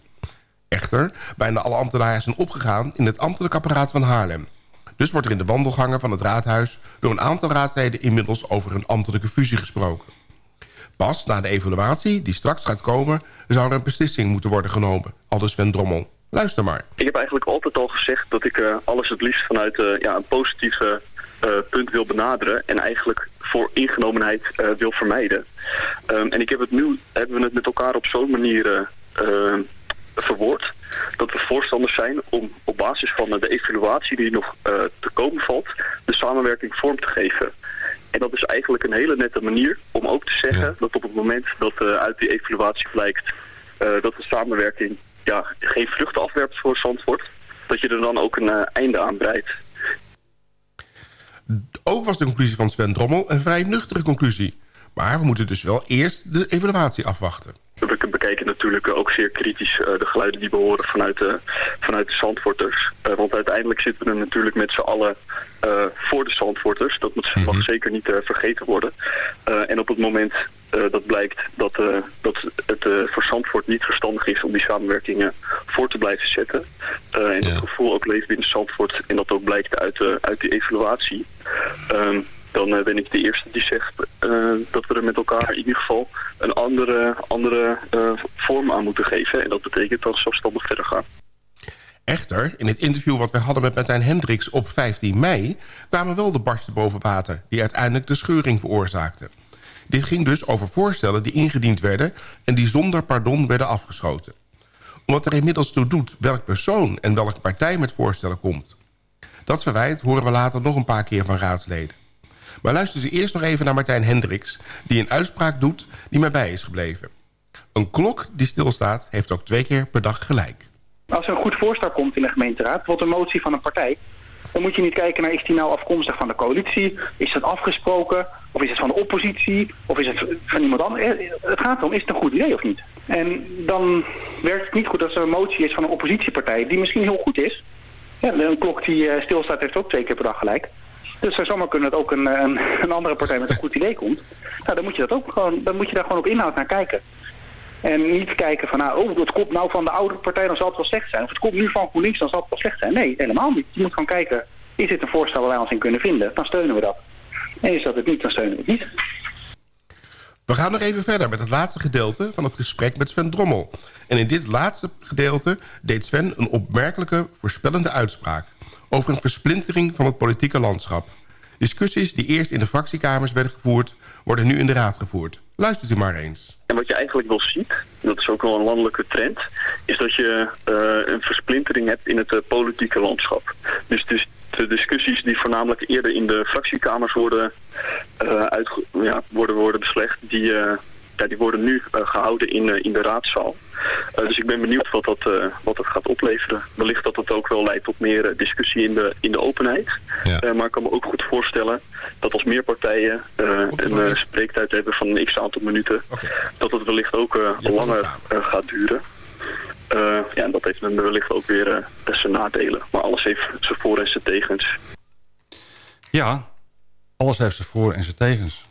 Echter, bijna alle ambtenaren zijn opgegaan in het ambtelijk apparaat van Haarlem. Dus wordt er in de wandelgangen van het raadhuis... door een aantal raadsleden inmiddels over een ambtelijke fusie gesproken. Pas na de evaluatie, die straks gaat komen... zou er een beslissing moeten worden genomen, aldus Sven Drommel. Luister maar. Ik heb eigenlijk altijd al gezegd dat ik uh, alles het liefst vanuit uh, ja, een positieve punt wil benaderen en eigenlijk voor ingenomenheid uh, wil vermijden. Um, en ik heb het nu, hebben we het met elkaar op zo'n manier uh, verwoord dat we voorstanders zijn om op basis van de evaluatie die nog te komen valt, de samenwerking vorm te geven. En dat is eigenlijk een hele nette manier om ook te zeggen ja. dat op het moment dat uit die evaluatie blijkt dat de samenwerking ja, geen vruchten afwerpt voor Zandvoort, dat je er dan ook een eh, einde aan breidt. Ook was de conclusie van Sven Drommel een vrij nuchtere conclusie. Maar we moeten dus wel eerst de evaluatie afwachten. We bekijken natuurlijk ook zeer kritisch eh, de geluiden die we horen vanuit de, vanuit de Zandvoorters. Eh, want uiteindelijk zitten we er natuurlijk met z'n allen eh, voor de Zandvoorters. Dat moet, mag zeker niet vergeten worden. En op het moment dat blijkt dat, eh, dat het eh, voor Zandvoort niet verstandig is om die samenwerkingen voor te blijven zetten. eh, en dat gevoel ook leeft binnen Zandvoort en dat ook blijkt uit, uit die evaluatie. ehm, dan eh, ben ik de eerste die zegt eh, dat we er met elkaar in ieder geval een andere, andere eh, vorm aan moeten geven. En dat betekent dan zelfstandig verder gaan. Echter, in het interview wat wij hadden met Martijn Hendricks op 15 mei... kwamen wel de barsten boven water die uiteindelijk de scheuring veroorzaakten. Dit ging dus over voorstellen die ingediend werden... en die zonder pardon werden afgeschoten. Omdat er inmiddels toe doet welk persoon en welke partij met voorstellen komt. Dat verwijt horen we later nog een paar keer van raadsleden. Maar luisteren ze eerst nog even naar Martijn Hendricks... die een uitspraak doet die mij bij is gebleven. Een klok die stilstaat heeft ook twee keer per dag gelijk. Als er een goed voorstel komt in de gemeenteraad, bijvoorbeeld een motie van een partij, dan moet je niet kijken naar is die nou afkomstig van de coalitie, is het afgesproken, of is het van de oppositie, of is het van iemand anders. Eh, Het gaat erom, is het een goed idee of niet? En dan werkt het niet goed als er een motie is van een oppositiepartij die misschien heel goed is. Ja, een klok die eh, stilstaat heeft ook twee keer per dag gelijk. Dus zou zomaar kunnen dat ook een, een, een andere partij met een goed idee komt. Nou, dan moet je, dat ook gewoon, dan moet je daar gewoon op inhoud naar kijken. En niet kijken van, nou, oh, het komt nou van de oudere partij, dan zal het wel slecht zijn. Of het komt nu van GroenLinks, dan zal het wel slecht zijn. Nee, helemaal niet. Je moet gewoon kijken, is dit een voorstel waar wij ons in kunnen vinden? Dan steunen we dat. En is dat het niet, dan steunen we het niet. We gaan nog even verder met het laatste gedeelte van het gesprek met Sven Drommel. En in dit laatste gedeelte deed Sven een opmerkelijke voorspellende uitspraak... over een versplintering van het politieke landschap. Discussies die eerst in de fractiekamers werden gevoerd... worden nu in de raad gevoerd. Luistert u maar eens. En wat je eigenlijk wel ziet, dat is ook wel een landelijke trend, is dat je eh, een versplintering hebt in het eh, politieke landschap. Dus, dus de discussies die voornamelijk eerder in de fractiekamers worden, uitge- ja, worden, worden beslecht, die, ja, die worden nu eh, gehouden in, eh, in de raadzaal. Eh, dus ik ben benieuwd wat dat, eh, wat dat gaat opleveren. Wellicht dat het ook wel leidt tot meer discussie in de, in de openheid. Eh, maar ik kan me ook goed voorstellen dat als meer partijen eh, een spreektijd hebben van een x-aantal minuten... dat het wellicht ook eh, langer gaat duren. Eh, ja, en dat heeft dan wellicht ook weer eh, zijn nadelen. Maar alles heeft zijn voor- en zijn tegens. Ja, alles heeft zijn voor- en zijn tegens.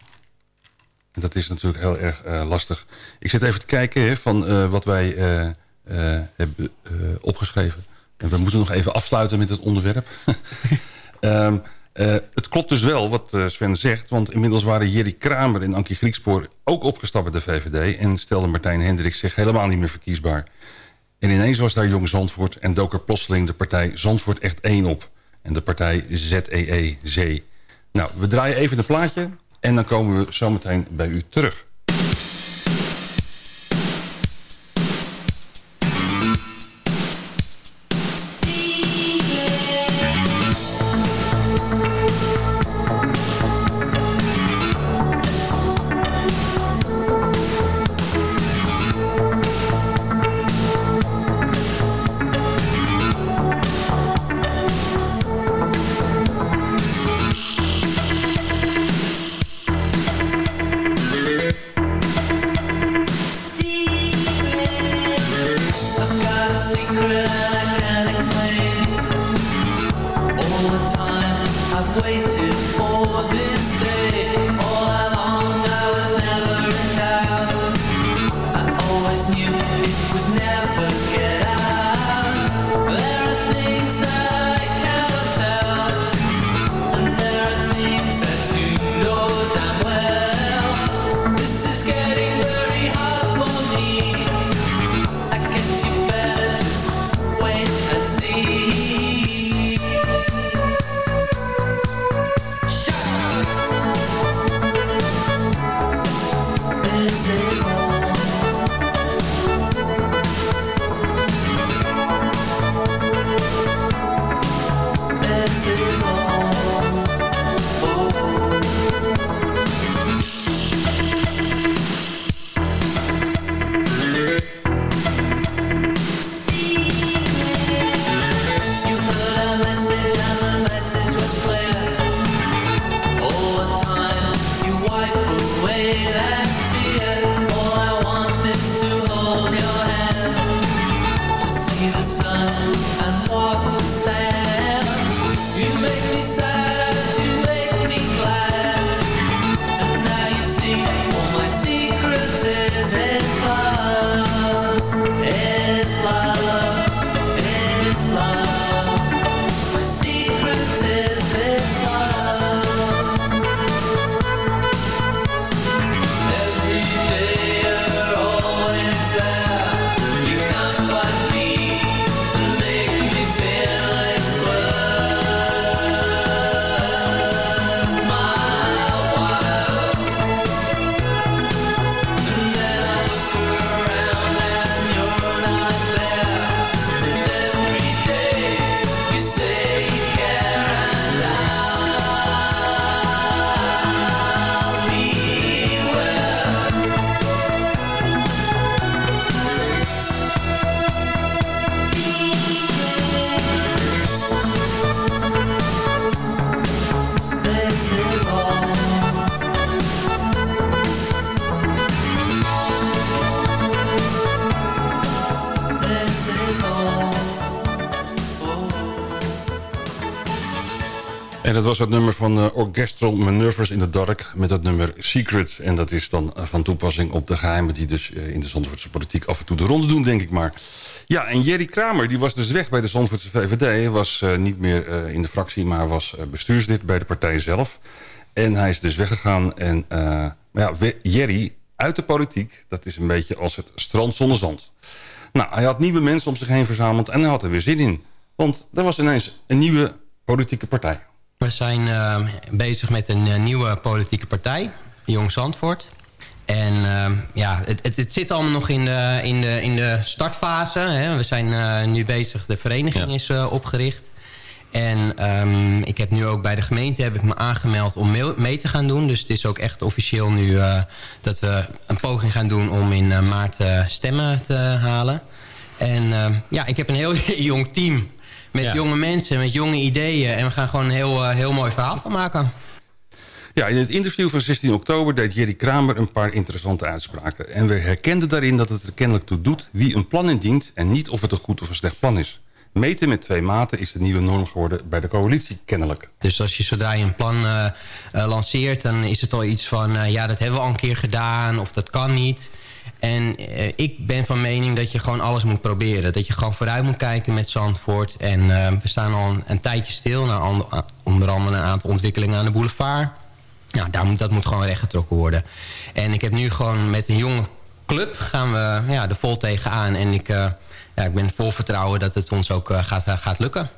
En dat is natuurlijk heel erg eh, lastig. Ik zit even te kijken van eh, wat wij eh, hebben opgeschreven. En we moeten nog even afsluiten met het onderwerp. Ehm, eh, het klopt dus wel wat Sven zegt. Want inmiddels waren Jerry Kramer en Ankie Griekspoor ook opgestapt bij de VVD. En stelde Martijn Hendricks zich helemaal niet meer verkiesbaar. En ineens was daar Jong Zandvoort en dook er plotseling de partij Zandvoort echt 1 op. En de partij ZEE, Zee. Nou, we draaien even een plaatje en dan komen we zometeen bij u terug. En dat was het nummer van uh, Orchestral Manoeuvres in the Dark... met het nummer Secret. En dat is dan uh, van toepassing op de geheimen... die dus uh, in de Zandvoortse politiek af en toe de ronde doen, denk ik maar. Ja, en Jerry Kramer, die was dus weg bij de Zandvoortse VVD. Was niet meer in de fractie, maar was bestuurslid bij de partij zelf. En hij is dus weggegaan. En ja, Jerry uit de politiek, dat is een beetje als het strand zonder zand. Nou, hij had nieuwe mensen om zich heen verzameld en hij had er weer zin in. Want er was ineens een nieuwe politieke partij. We zijn uh, bezig met een uh, nieuwe politieke partij, Jong Zandvoort. En uh, ja, het, het, het, zit allemaal nog in de, in de, in de startfase. Hè. We zijn uh, nu bezig, de vereniging ja. is opgericht. En um, ik heb nu ook bij de gemeente heb ik me aangemeld om mee, mee te gaan doen. Dus het is ook echt officieel nu dat we een poging gaan doen om in maart stemmen te halen. En ehm, ja, ik heb een heel jong team met ja. jonge mensen, met jonge ideeën. En we gaan gewoon een heel, uh, heel mooi verhaal van maken. Ja, in het interview van 16 oktober deed Jerry Kramer een paar interessante uitspraken. En we herkenden daarin dat het er kennelijk toe doet wie een plan indient... en niet of het een goed of een slecht plan is. Meten met twee maten is de nieuwe norm geworden bij de coalitie, kennelijk. Dus als je zodra je een plan uh, uh, lanceert, dan is het al iets van... Uh, ja, dat hebben we al een keer gedaan of dat kan niet... En uh, ik ben van mening dat je gewoon alles moet proberen. Dat je gewoon vooruit moet kijken met Zandvoort. En uh, we staan al een, tijdje stil. And, onder andere een aantal ontwikkelingen aan de boulevard. Nou, daar moet, dat moet gewoon rechtgetrokken worden. En ik heb nu gewoon met een jonge club gaan we ja, er vol tegenaan. En ik, ja, ik ben vol vertrouwen dat het ons ook gaat, gaat lukken.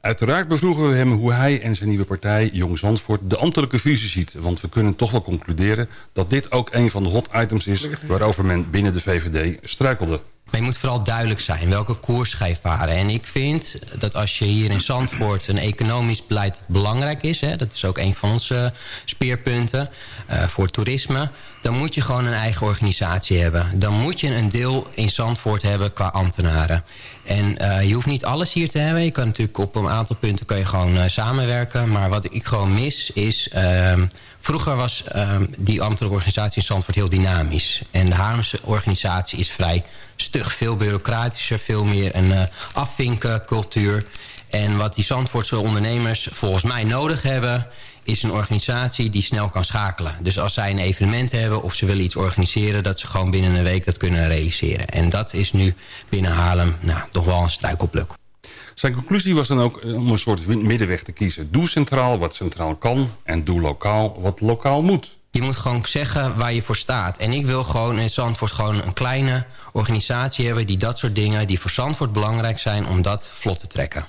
Uiteraard bevroegen we hem hoe hij en zijn nieuwe partij Jong Zandvoort de ambtelijke visie ziet. Want we kunnen toch wel concluderen dat dit ook een van de hot items is waarover men binnen de VVD struikelde. Maar je moet vooral duidelijk zijn welke koers ga je. En ik vind dat als je hier in Zandvoort een economisch beleid belangrijk is... Hè, dat is ook een van onze speerpunten uh, voor toerisme... dan moet je gewoon een eigen organisatie hebben. Dan moet je een deel in Zandvoort hebben qua ambtenaren. En uh, je hoeft niet alles hier te hebben. Je kan natuurlijk op een aantal punten kan je gewoon uh, samenwerken. Maar wat ik gewoon mis is... Uh, vroeger was die ambtelijke organisatie in Zandvoort heel dynamisch. En de Haarlemse organisatie is vrij stug. Veel bureaucratischer, veel meer een uh, afvinken cultuur. En wat die Zandvoortse ondernemers volgens mij nodig hebben is een organisatie die snel kan schakelen. Dus als zij een evenement hebben of ze willen iets organiseren... dat ze gewoon binnen een week dat kunnen realiseren. En dat is nu binnen Haarlem nou, toch wel een struikelpluk. Zijn conclusie was dan ook om een soort middenweg te kiezen. Doe centraal wat centraal kan en doe lokaal wat lokaal moet. Je moet gewoon zeggen waar je voor staat. En ik wil gewoon in Zandvoort gewoon een kleine organisatie hebben... die dat soort dingen, die voor Zandvoort belangrijk zijn... om dat vlot te trekken.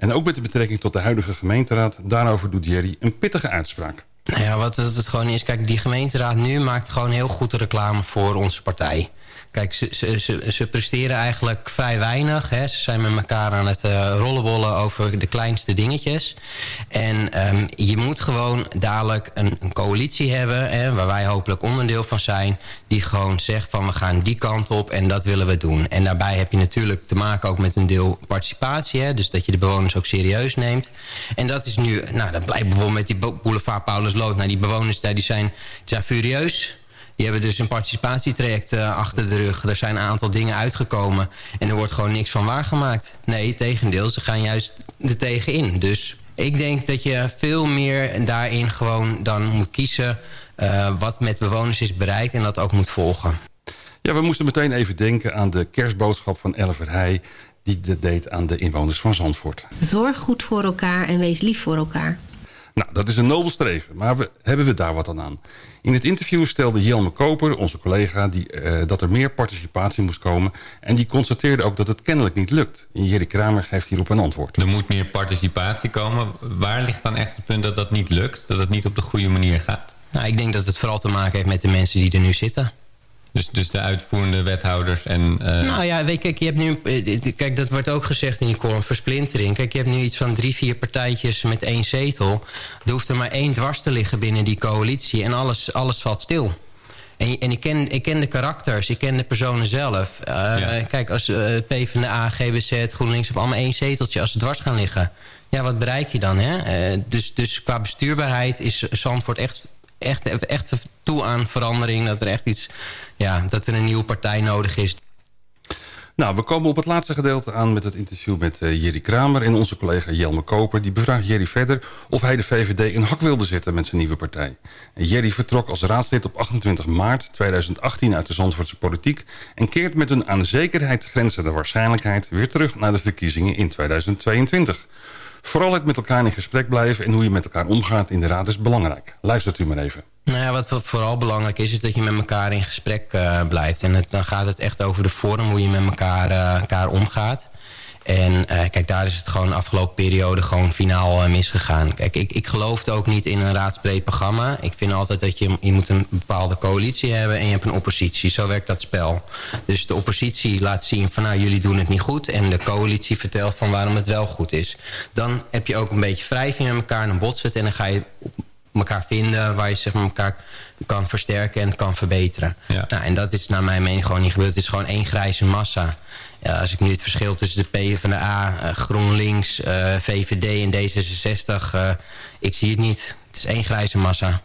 En ook met betrekking tot de huidige gemeenteraad... daarover doet Jerry een pittige uitspraak. Nou ja, wat het gewoon is... Kijk, die gemeenteraad nu maakt gewoon heel goed reclame voor onze partij. Kijk, ze, ze, ze, presteren eigenlijk vrij weinig. Hè. Ze zijn met elkaar aan het uh, rollenbollen over de kleinste dingetjes. En um, je moet gewoon dadelijk een, een coalitie hebben... Hè, waar wij hopelijk onderdeel van zijn... die gewoon zegt van we gaan die kant op en dat willen we doen. En daarbij heb je natuurlijk te maken ook met een deel participatie. Hè, dus dat je de bewoners ook serieus neemt. En dat is nu... Nou, dat blijkt bijvoorbeeld met die boulevard Paulus Lood. Nou, die bewoners daar die zijn, die zijn furieus... Die hebben dus een participatietraject uh, achter de rug. Er zijn een aantal dingen uitgekomen. En er wordt gewoon niks van waargemaakt. Nee, tegendeel. Ze gaan juist er tegenin. Dus ik denk dat je veel meer daarin gewoon dan moet kiezen... Uh, wat met bewoners is bereikt en dat ook moet volgen. Ja, we moesten meteen even denken aan de kerstboodschap van Elle Verheij... die dat deed aan de inwoners van Zandvoort. Zorg goed voor elkaar en wees lief voor elkaar. Nou, dat is een nobel streven, maar we, hebben we daar wat aan? In het interview stelde Jelme Koper, onze collega... Die, uh, dat er meer participatie moest komen. En die constateerde ook dat het kennelijk niet lukt. En Jerry Kramer geeft hierop een antwoord. Er moet meer participatie komen. Waar ligt dan echt het punt dat dat niet lukt? Dat het niet op de goede manier gaat? Nou, ik denk dat het vooral te maken heeft met de mensen die er nu zitten. Dus, dus de uitvoerende wethouders en... Uh... Nou ja, weet, kijk, je hebt nu... Kijk, dat wordt ook gezegd in die column, versplintering. Kijk, je hebt nu iets van drie, vier partijtjes met één zetel. Er hoeft er maar één dwars te liggen binnen die coalitie... en alles, alles valt stil. En, en ik, ken, ik ken de karakters, ik ken de personen zelf. Uh, ja. Kijk, als uh, PvdA, GBZ, GroenLinks... hebben allemaal één zeteltje als ze dwars gaan liggen. Ja, wat bereik je dan, hè? Uh, dus, dus qua bestuurbaarheid is Zandvoort echt echt, echt aan verandering. Dat er echt iets, ja, dat er een nieuwe partij nodig is. Nou, we komen op het laatste gedeelte aan met het interview met uh, Jerry Kramer... en onze collega Jelme Koper. Die bevraagt Jerry verder of hij de VVD in hak wilde zetten met zijn nieuwe partij. Jerry vertrok als raadslid op 28 maart 2018 uit de Zandvoortse politiek... en keert met een aan zekerheid grenzende waarschijnlijkheid... weer terug naar de verkiezingen in 2022. Vooral het met elkaar in gesprek blijven en hoe je met elkaar omgaat in de raad is belangrijk. Luistert u maar even. Nou ja, wat vooral belangrijk is, is dat je met elkaar in gesprek uh, blijft. En het, dan gaat het echt over de vorm, hoe je met elkaar, uh, elkaar omgaat. En uh, kijk, daar is het gewoon de afgelopen periode gewoon finaal misgegaan. Kijk, ik, ik geloof ook niet in een raadsbreed programma. Ik vind altijd dat je, je moet een bepaalde coalitie hebben en je hebt een oppositie. Zo werkt dat spel. Dus de oppositie laat zien van nou, jullie doen het niet goed. En de coalitie vertelt van waarom het wel goed is. Dan heb je ook een beetje wrijving met elkaar en dan botst het. En dan ga je elkaar vinden waar je zeg maar, elkaar kan versterken en kan verbeteren. Ja. Nou, en dat is naar mijn mening gewoon niet gebeurd. Het is gewoon één grijze massa. Ja, als ik nu het verschil tussen de P van de A, uh, GroenLinks, uh, VVD en D66... Uh, ik zie het niet. Het is één grijze massa.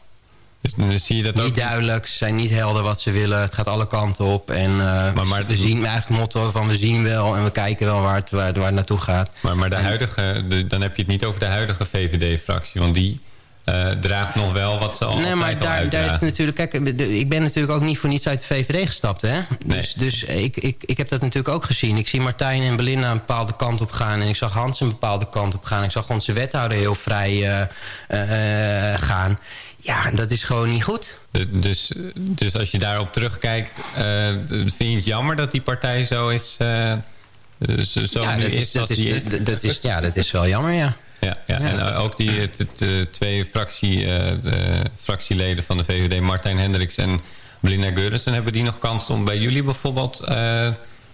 Dus, dus zie je dat niet ook duidelijk, ze zijn niet helder wat ze willen. Het gaat alle kanten op. En maar, maar, we zien eigenlijk het motto van we zien wel... en we kijken wel waar het, waar, waar het naartoe gaat. Maar, maar de en, huidige, de, dan heb je het niet over de huidige VVD-fractie. Want die uh, draagt nog wel wat ze al Nee, maar daar, daar is natuurlijk... Kijk, ik ben natuurlijk ook niet voor niets uit de VVD gestapt, hè? Nee. Dus, dus ik, ik, ik heb dat natuurlijk ook gezien. Ik zie Martijn en Belinda een bepaalde kant op gaan... en ik zag Hans een bepaalde kant op gaan. Ik zag onze wethouder heel vrij uh, uh, gaan. Ja, dat is gewoon niet goed. Dus, dus als je daarop terugkijkt... vind je het jammer dat die partij zo is... zo ja, nu dat is, is, dat, is, is. Dat, is, ja, dat is wel jammer, ja. Ja, ja. ja. en ook die de, de twee fractie, uh, de fractieleden van de VVD, Martijn Hendricks en Belinda Geurensen, hebben die nog kans om bij jullie bijvoorbeeld uh,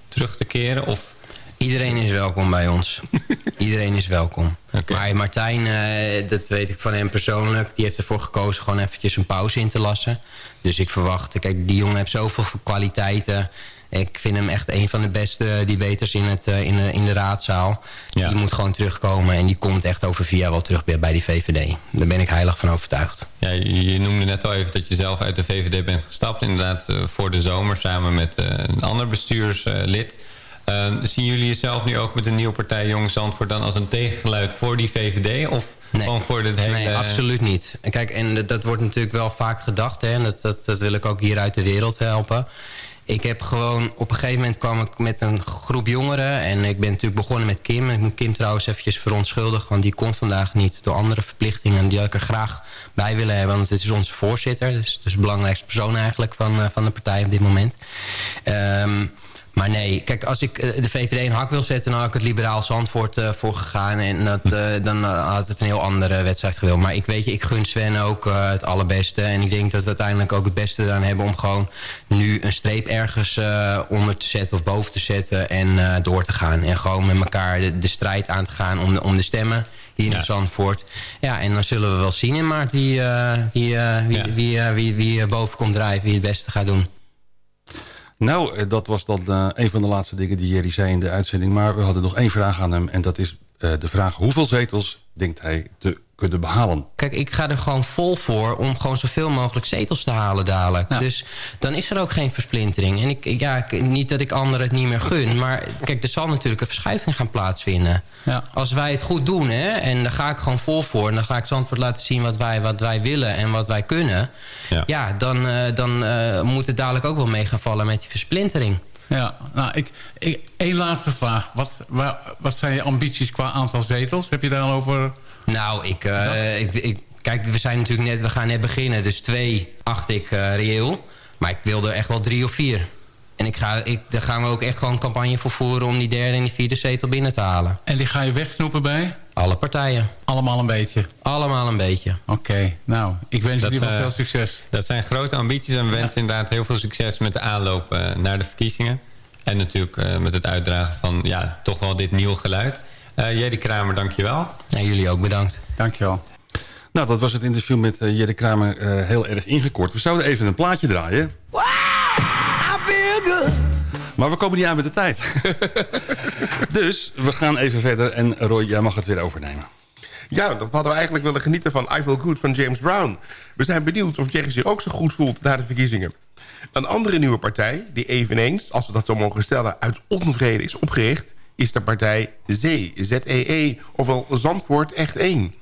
terug te keren? Of... Iedereen is welkom bij ons. Iedereen is welkom. Okay. Maar Martijn, uh, dat weet ik van hem persoonlijk... die heeft ervoor gekozen gewoon eventjes een pauze in te lassen. Dus ik verwacht... Kijk, die jongen heeft zoveel kwaliteiten... Ik vind hem echt een van de beste debaters in, het, in, de, in de raadzaal. Ja. Die moet gewoon terugkomen en die komt echt over vier jaar wel terug bij die VVD. Daar ben ik heilig van overtuigd. Ja, je noemde net al even dat je zelf uit de VVD bent gestapt. Inderdaad voor de zomer samen met een ander bestuurslid. Uh, zien jullie jezelf nu ook met een nieuwe partij Jong Zandvoort dan als een tegengeluid voor die VVD? Of nee. gewoon voor dit hele... Nee, absoluut niet. Kijk, en dat wordt natuurlijk wel vaak gedacht. Hè, en dat, dat, dat wil ik ook hier uit de wereld helpen ik heb gewoon... Op een gegeven moment kwam ik met een groep jongeren. En ik ben natuurlijk begonnen met Kim. Ik moet Kim trouwens eventjes verontschuldigen. Want die komt vandaag niet door andere verplichtingen. Die ik er graag bij willen hebben. Want het is onze voorzitter. Dus, dus de belangrijkste persoon eigenlijk van, uh, van de partij op dit moment. Um, maar nee, kijk, als ik de VVD een hak wil zetten... dan had ik het liberaal Zandvoort uh, voor gegaan. En dat, uh, dan had het een heel andere wedstrijd gewild. Maar ik weet je, ik gun Sven ook uh, het allerbeste. En ik denk dat we uiteindelijk ook het beste eraan hebben... om gewoon nu een streep ergens onder te zetten of boven te zetten... en door te gaan. En gewoon met elkaar de, de strijd aan te gaan om de, om de stemmen hier ja. in Zandvoort. Ja, en dan zullen we wel zien in maart wie, wie, wie, ja. wie, wie, wie boven komt drijven... wie het beste gaat doen. Nou, dat was dan uh, een van de laatste dingen die Jerry zei in de uitzending. Maar we hadden nog één vraag aan hem. En dat is uh, de vraag hoeveel zetels denkt hij te kunnen behalen? Kijk, ik ga er gewoon vol voor om gewoon zoveel mogelijk zetels te halen dadelijk. Ja. Dus dan is er ook geen versplintering. En ik, ja, niet dat ik anderen het niet meer gun. Maar kijk, er zal natuurlijk een verschuiving gaan plaatsvinden. Ja. Als wij het goed doen, hè, en daar ga ik gewoon vol voor... en dan ga ik Zandvoort laten zien wat wij, wat wij willen en wat wij kunnen... ja, ja dan, uh, dan uh, moet het dadelijk ook wel mee gaan vallen met die versplintering. Ja, nou, ik, ik, één laatste vraag. Wat, waar, wat zijn je ambities qua aantal zetels? Heb je daar al over... Nou, ik, uh, ik, ik, kijk, we zijn natuurlijk net, we gaan net beginnen. Dus twee acht ik uh, reëel. Maar ik wil er echt wel drie of vier. En ik ga, ik, daar gaan we ook echt gewoon campagne voor voeren... om die derde en die vierde zetel binnen te halen. En die ga je wegsnoepen bij? Alle partijen. Allemaal een beetje? Allemaal een beetje. Oké, okay, nou, ik wens jullie uh, veel succes. Dat zijn grote ambities en we wensen ja. inderdaad heel veel succes... met de aanloop uh, naar de verkiezingen. En natuurlijk uh, met het uitdragen van ja, toch wel dit nieuwe geluid. Uh, Jerry Kramer, dankjewel. En jullie ook bedankt. Dankjewel. Nou, dat was het interview met uh, Jerry Kramer uh, heel erg ingekort. We zouden even een plaatje draaien. Wow, I feel good. Maar we komen niet aan met de tijd. dus we gaan even verder en Roy, jij mag het weer overnemen. Ja, dat hadden we eigenlijk willen genieten van I Feel Good van James Brown. We zijn benieuwd of Jerry zich ook zo goed voelt na de verkiezingen. Een andere nieuwe partij, die eveneens, als we dat zo mogen stellen... uit onvrede is opgericht, is de partij Z, ZEE, ofwel Zandvoort Echt 1.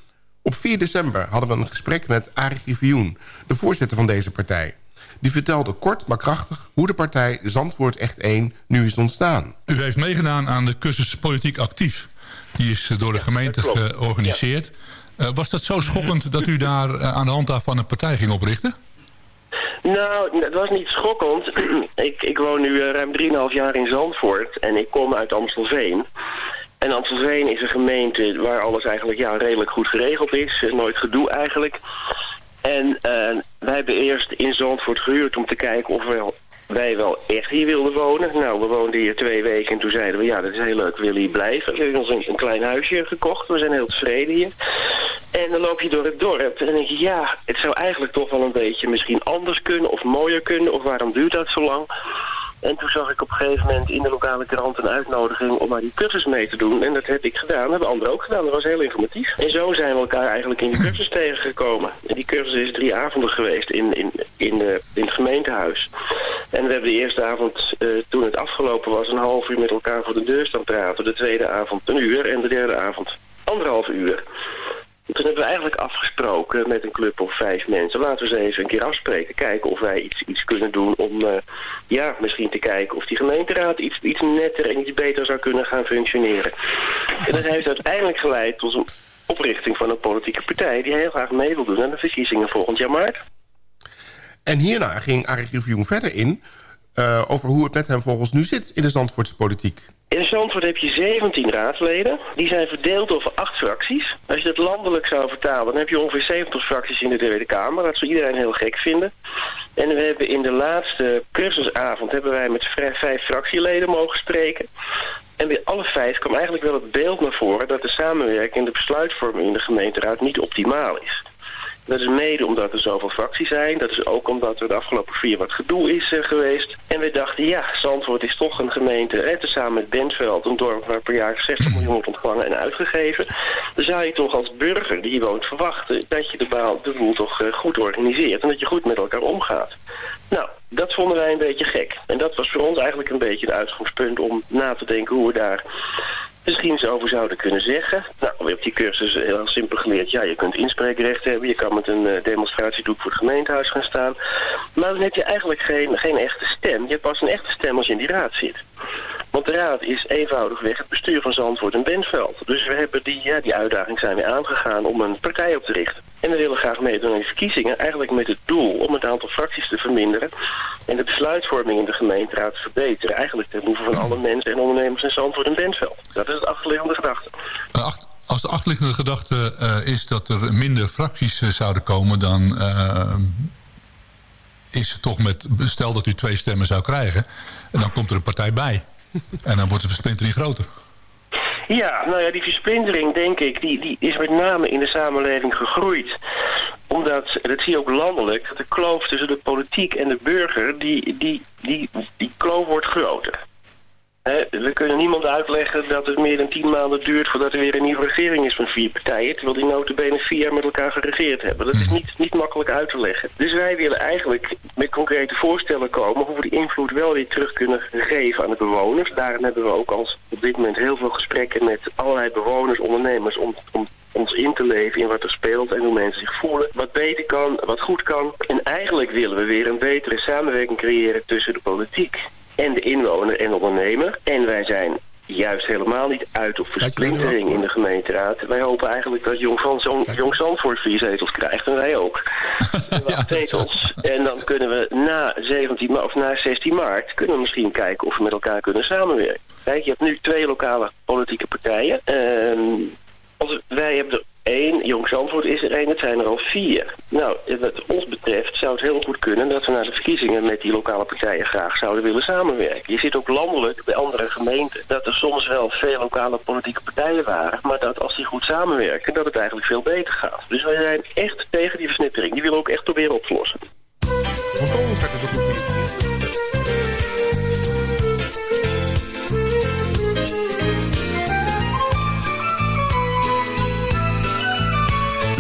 Op 4 december hadden we een gesprek met Arie Vioen, de voorzitter van deze partij. Die vertelde kort maar krachtig hoe de partij Zandvoort Echt 1 nu is ontstaan. U heeft meegedaan aan de cursus Politiek Actief. Die is eh, door de gemeente georganiseerd. Uh, was dat zo schokkend dat u daar uh, aan de hand daarvan een partij ging oprichten? Nou, het was niet schokkend. ik, ik woon nu uh, ruim 3,5 jaar in Zandvoort en ik kom uit Amstelveen. En Amstelveen is een gemeente waar alles eigenlijk ja, redelijk goed geregeld is. Nooit gedoe eigenlijk. En uh, wij hebben eerst in Zandvoort gehuurd om te kijken of we, wij wel echt hier wilden wonen. Nou, we woonden hier twee weken en toen zeiden we, ja, dat is heel leuk, we willen hier blijven. We hebben ons een, een klein huisje gekocht, we zijn heel tevreden hier. En dan loop je door het dorp en dan denk je, ja, het zou eigenlijk toch wel een beetje misschien anders kunnen of mooier kunnen. Of waarom duurt dat zo lang? En toen zag ik op een gegeven moment in de lokale krant een uitnodiging om maar die cursus mee te doen. En dat heb ik gedaan, dat hebben anderen ook gedaan. Dat was heel informatief. En zo zijn we elkaar eigenlijk in die cursus tegengekomen. En die cursus is drie avonden geweest in, in, in, de, in het gemeentehuis. En we hebben de eerste avond, uh, toen het afgelopen was, een half uur met elkaar voor de deur staan praten. De tweede avond een uur en de derde avond anderhalf uur. Toen hebben we eigenlijk afgesproken met een club of vijf mensen. Laten we eens even een keer afspreken. Kijken of wij iets, iets kunnen doen om uh, ja, misschien te kijken of die gemeenteraad iets, iets netter en iets beter zou kunnen gaan functioneren. En dat heeft uiteindelijk geleid tot een oprichting van een politieke partij die heel graag mee wil doen aan de verkiezingen volgend jaar maart. En hierna ging Arie Jong verder in uh, over hoe het met hem volgens nu zit in de Zandvoortse politiek. In Zandvoort heb je 17 raadsleden. Die zijn verdeeld over acht fracties. Als je dat landelijk zou vertalen, dan heb je ongeveer 70 fracties in de Tweede Kamer. Dat zou iedereen heel gek vinden. En we hebben in de laatste cursusavond hebben wij met vijf fractieleden mogen spreken. En bij alle vijf kwam eigenlijk wel het beeld naar voren dat de samenwerking en de besluitvorming in de gemeenteraad niet optimaal is. Dat is mede omdat er zoveel fracties zijn. Dat is ook omdat er de afgelopen vier wat gedoe is uh, geweest. En we dachten, ja, Zandvoort is toch een gemeente, hè, tezamen met Bentveld, een dorp waar per jaar 60 miljoen wordt ontvangen en uitgegeven. Dan zou je toch als burger die hier woont verwachten dat je de, baal, de boel toch uh, goed organiseert en dat je goed met elkaar omgaat. Nou, dat vonden wij een beetje gek. En dat was voor ons eigenlijk een beetje het uitgangspunt om na te denken hoe we daar misschien eens over zouden kunnen zeggen. Nou, we hebben die cursus heel simpel geleerd. Ja, je kunt inspreekrecht hebben. Je kan met een uh, demonstratiedoek voor het gemeentehuis gaan staan. Maar dan heb je eigenlijk geen, geen echte stem. Je hebt pas een echte stem als je in die raad zit. Want de raad is eenvoudigweg het bestuur van Zandvoort en Bentveld. Dus we hebben die, die uitdaging zijn we aangegaan om een partij op te richten. En we willen graag meedoen aan die verkiezingen. Eigenlijk met het doel om het aantal fracties te verminderen. En de besluitvorming in de gemeenteraad te verbeteren. Eigenlijk ten behoeve van alle mensen en ondernemers in Zandvoort en Bentveld. Dat is het achterliggende gedachte. Als de achterliggende gedachte uh, is dat er minder fracties uh, zouden komen... dan is toch met... Stel dat u twee stemmen zou krijgen... en dan komt er een partij bij. en dan wordt de versplintering groter. Ja, nou ja, die versplintering, denk ik, die, die is met name in de samenleving gegroeid. Omdat, dat zie je ook landelijk, dat de kloof tussen de politiek en de burger, die, die, die, die kloof wordt groter. He, we kunnen niemand uitleggen dat het meer dan tien maanden duurt voordat er weer een nieuwe regering is van vier partijen. Terwijl die notabene vier jaar met elkaar geregeerd hebben. Dat is niet, niet makkelijk uit te leggen. Dus wij willen eigenlijk met concrete voorstellen komen hoe we die invloed wel weer terug kunnen geven aan de bewoners. Daarin hebben we ook als op dit moment heel veel gesprekken met allerlei bewoners, ondernemers om, om ons in te leven in wat er speelt en hoe mensen zich voelen. Wat beter kan, wat goed kan. En eigenlijk willen we weer een betere samenwerking creëren tussen de politiek en de inwoner en ondernemer. En wij zijn juist helemaal niet uit op versplintering in de gemeenteraad. Wij hopen eigenlijk dat Jong, van, Jong Zandvoort vier zetels krijgt en wij ook. ja, zetels. En dan kunnen we na 17 maart of na 16 maart kunnen we misschien kijken of we met elkaar kunnen samenwerken. Kijk, je hebt nu twee lokale politieke partijen. Uh, als, wij hebben één, Jong Zandvoort is er één, het zijn er al vier. Nou, wat ons betreft zou het heel goed kunnen dat we na de verkiezingen met die lokale partijen graag zouden willen samenwerken. Je ziet ook landelijk bij andere gemeenten dat er soms wel veel lokale politieke partijen waren, maar dat als die goed samenwerken, dat het eigenlijk veel beter gaat. Dus wij zijn echt tegen die versnippering. Die willen we ook echt proberen op te lossen.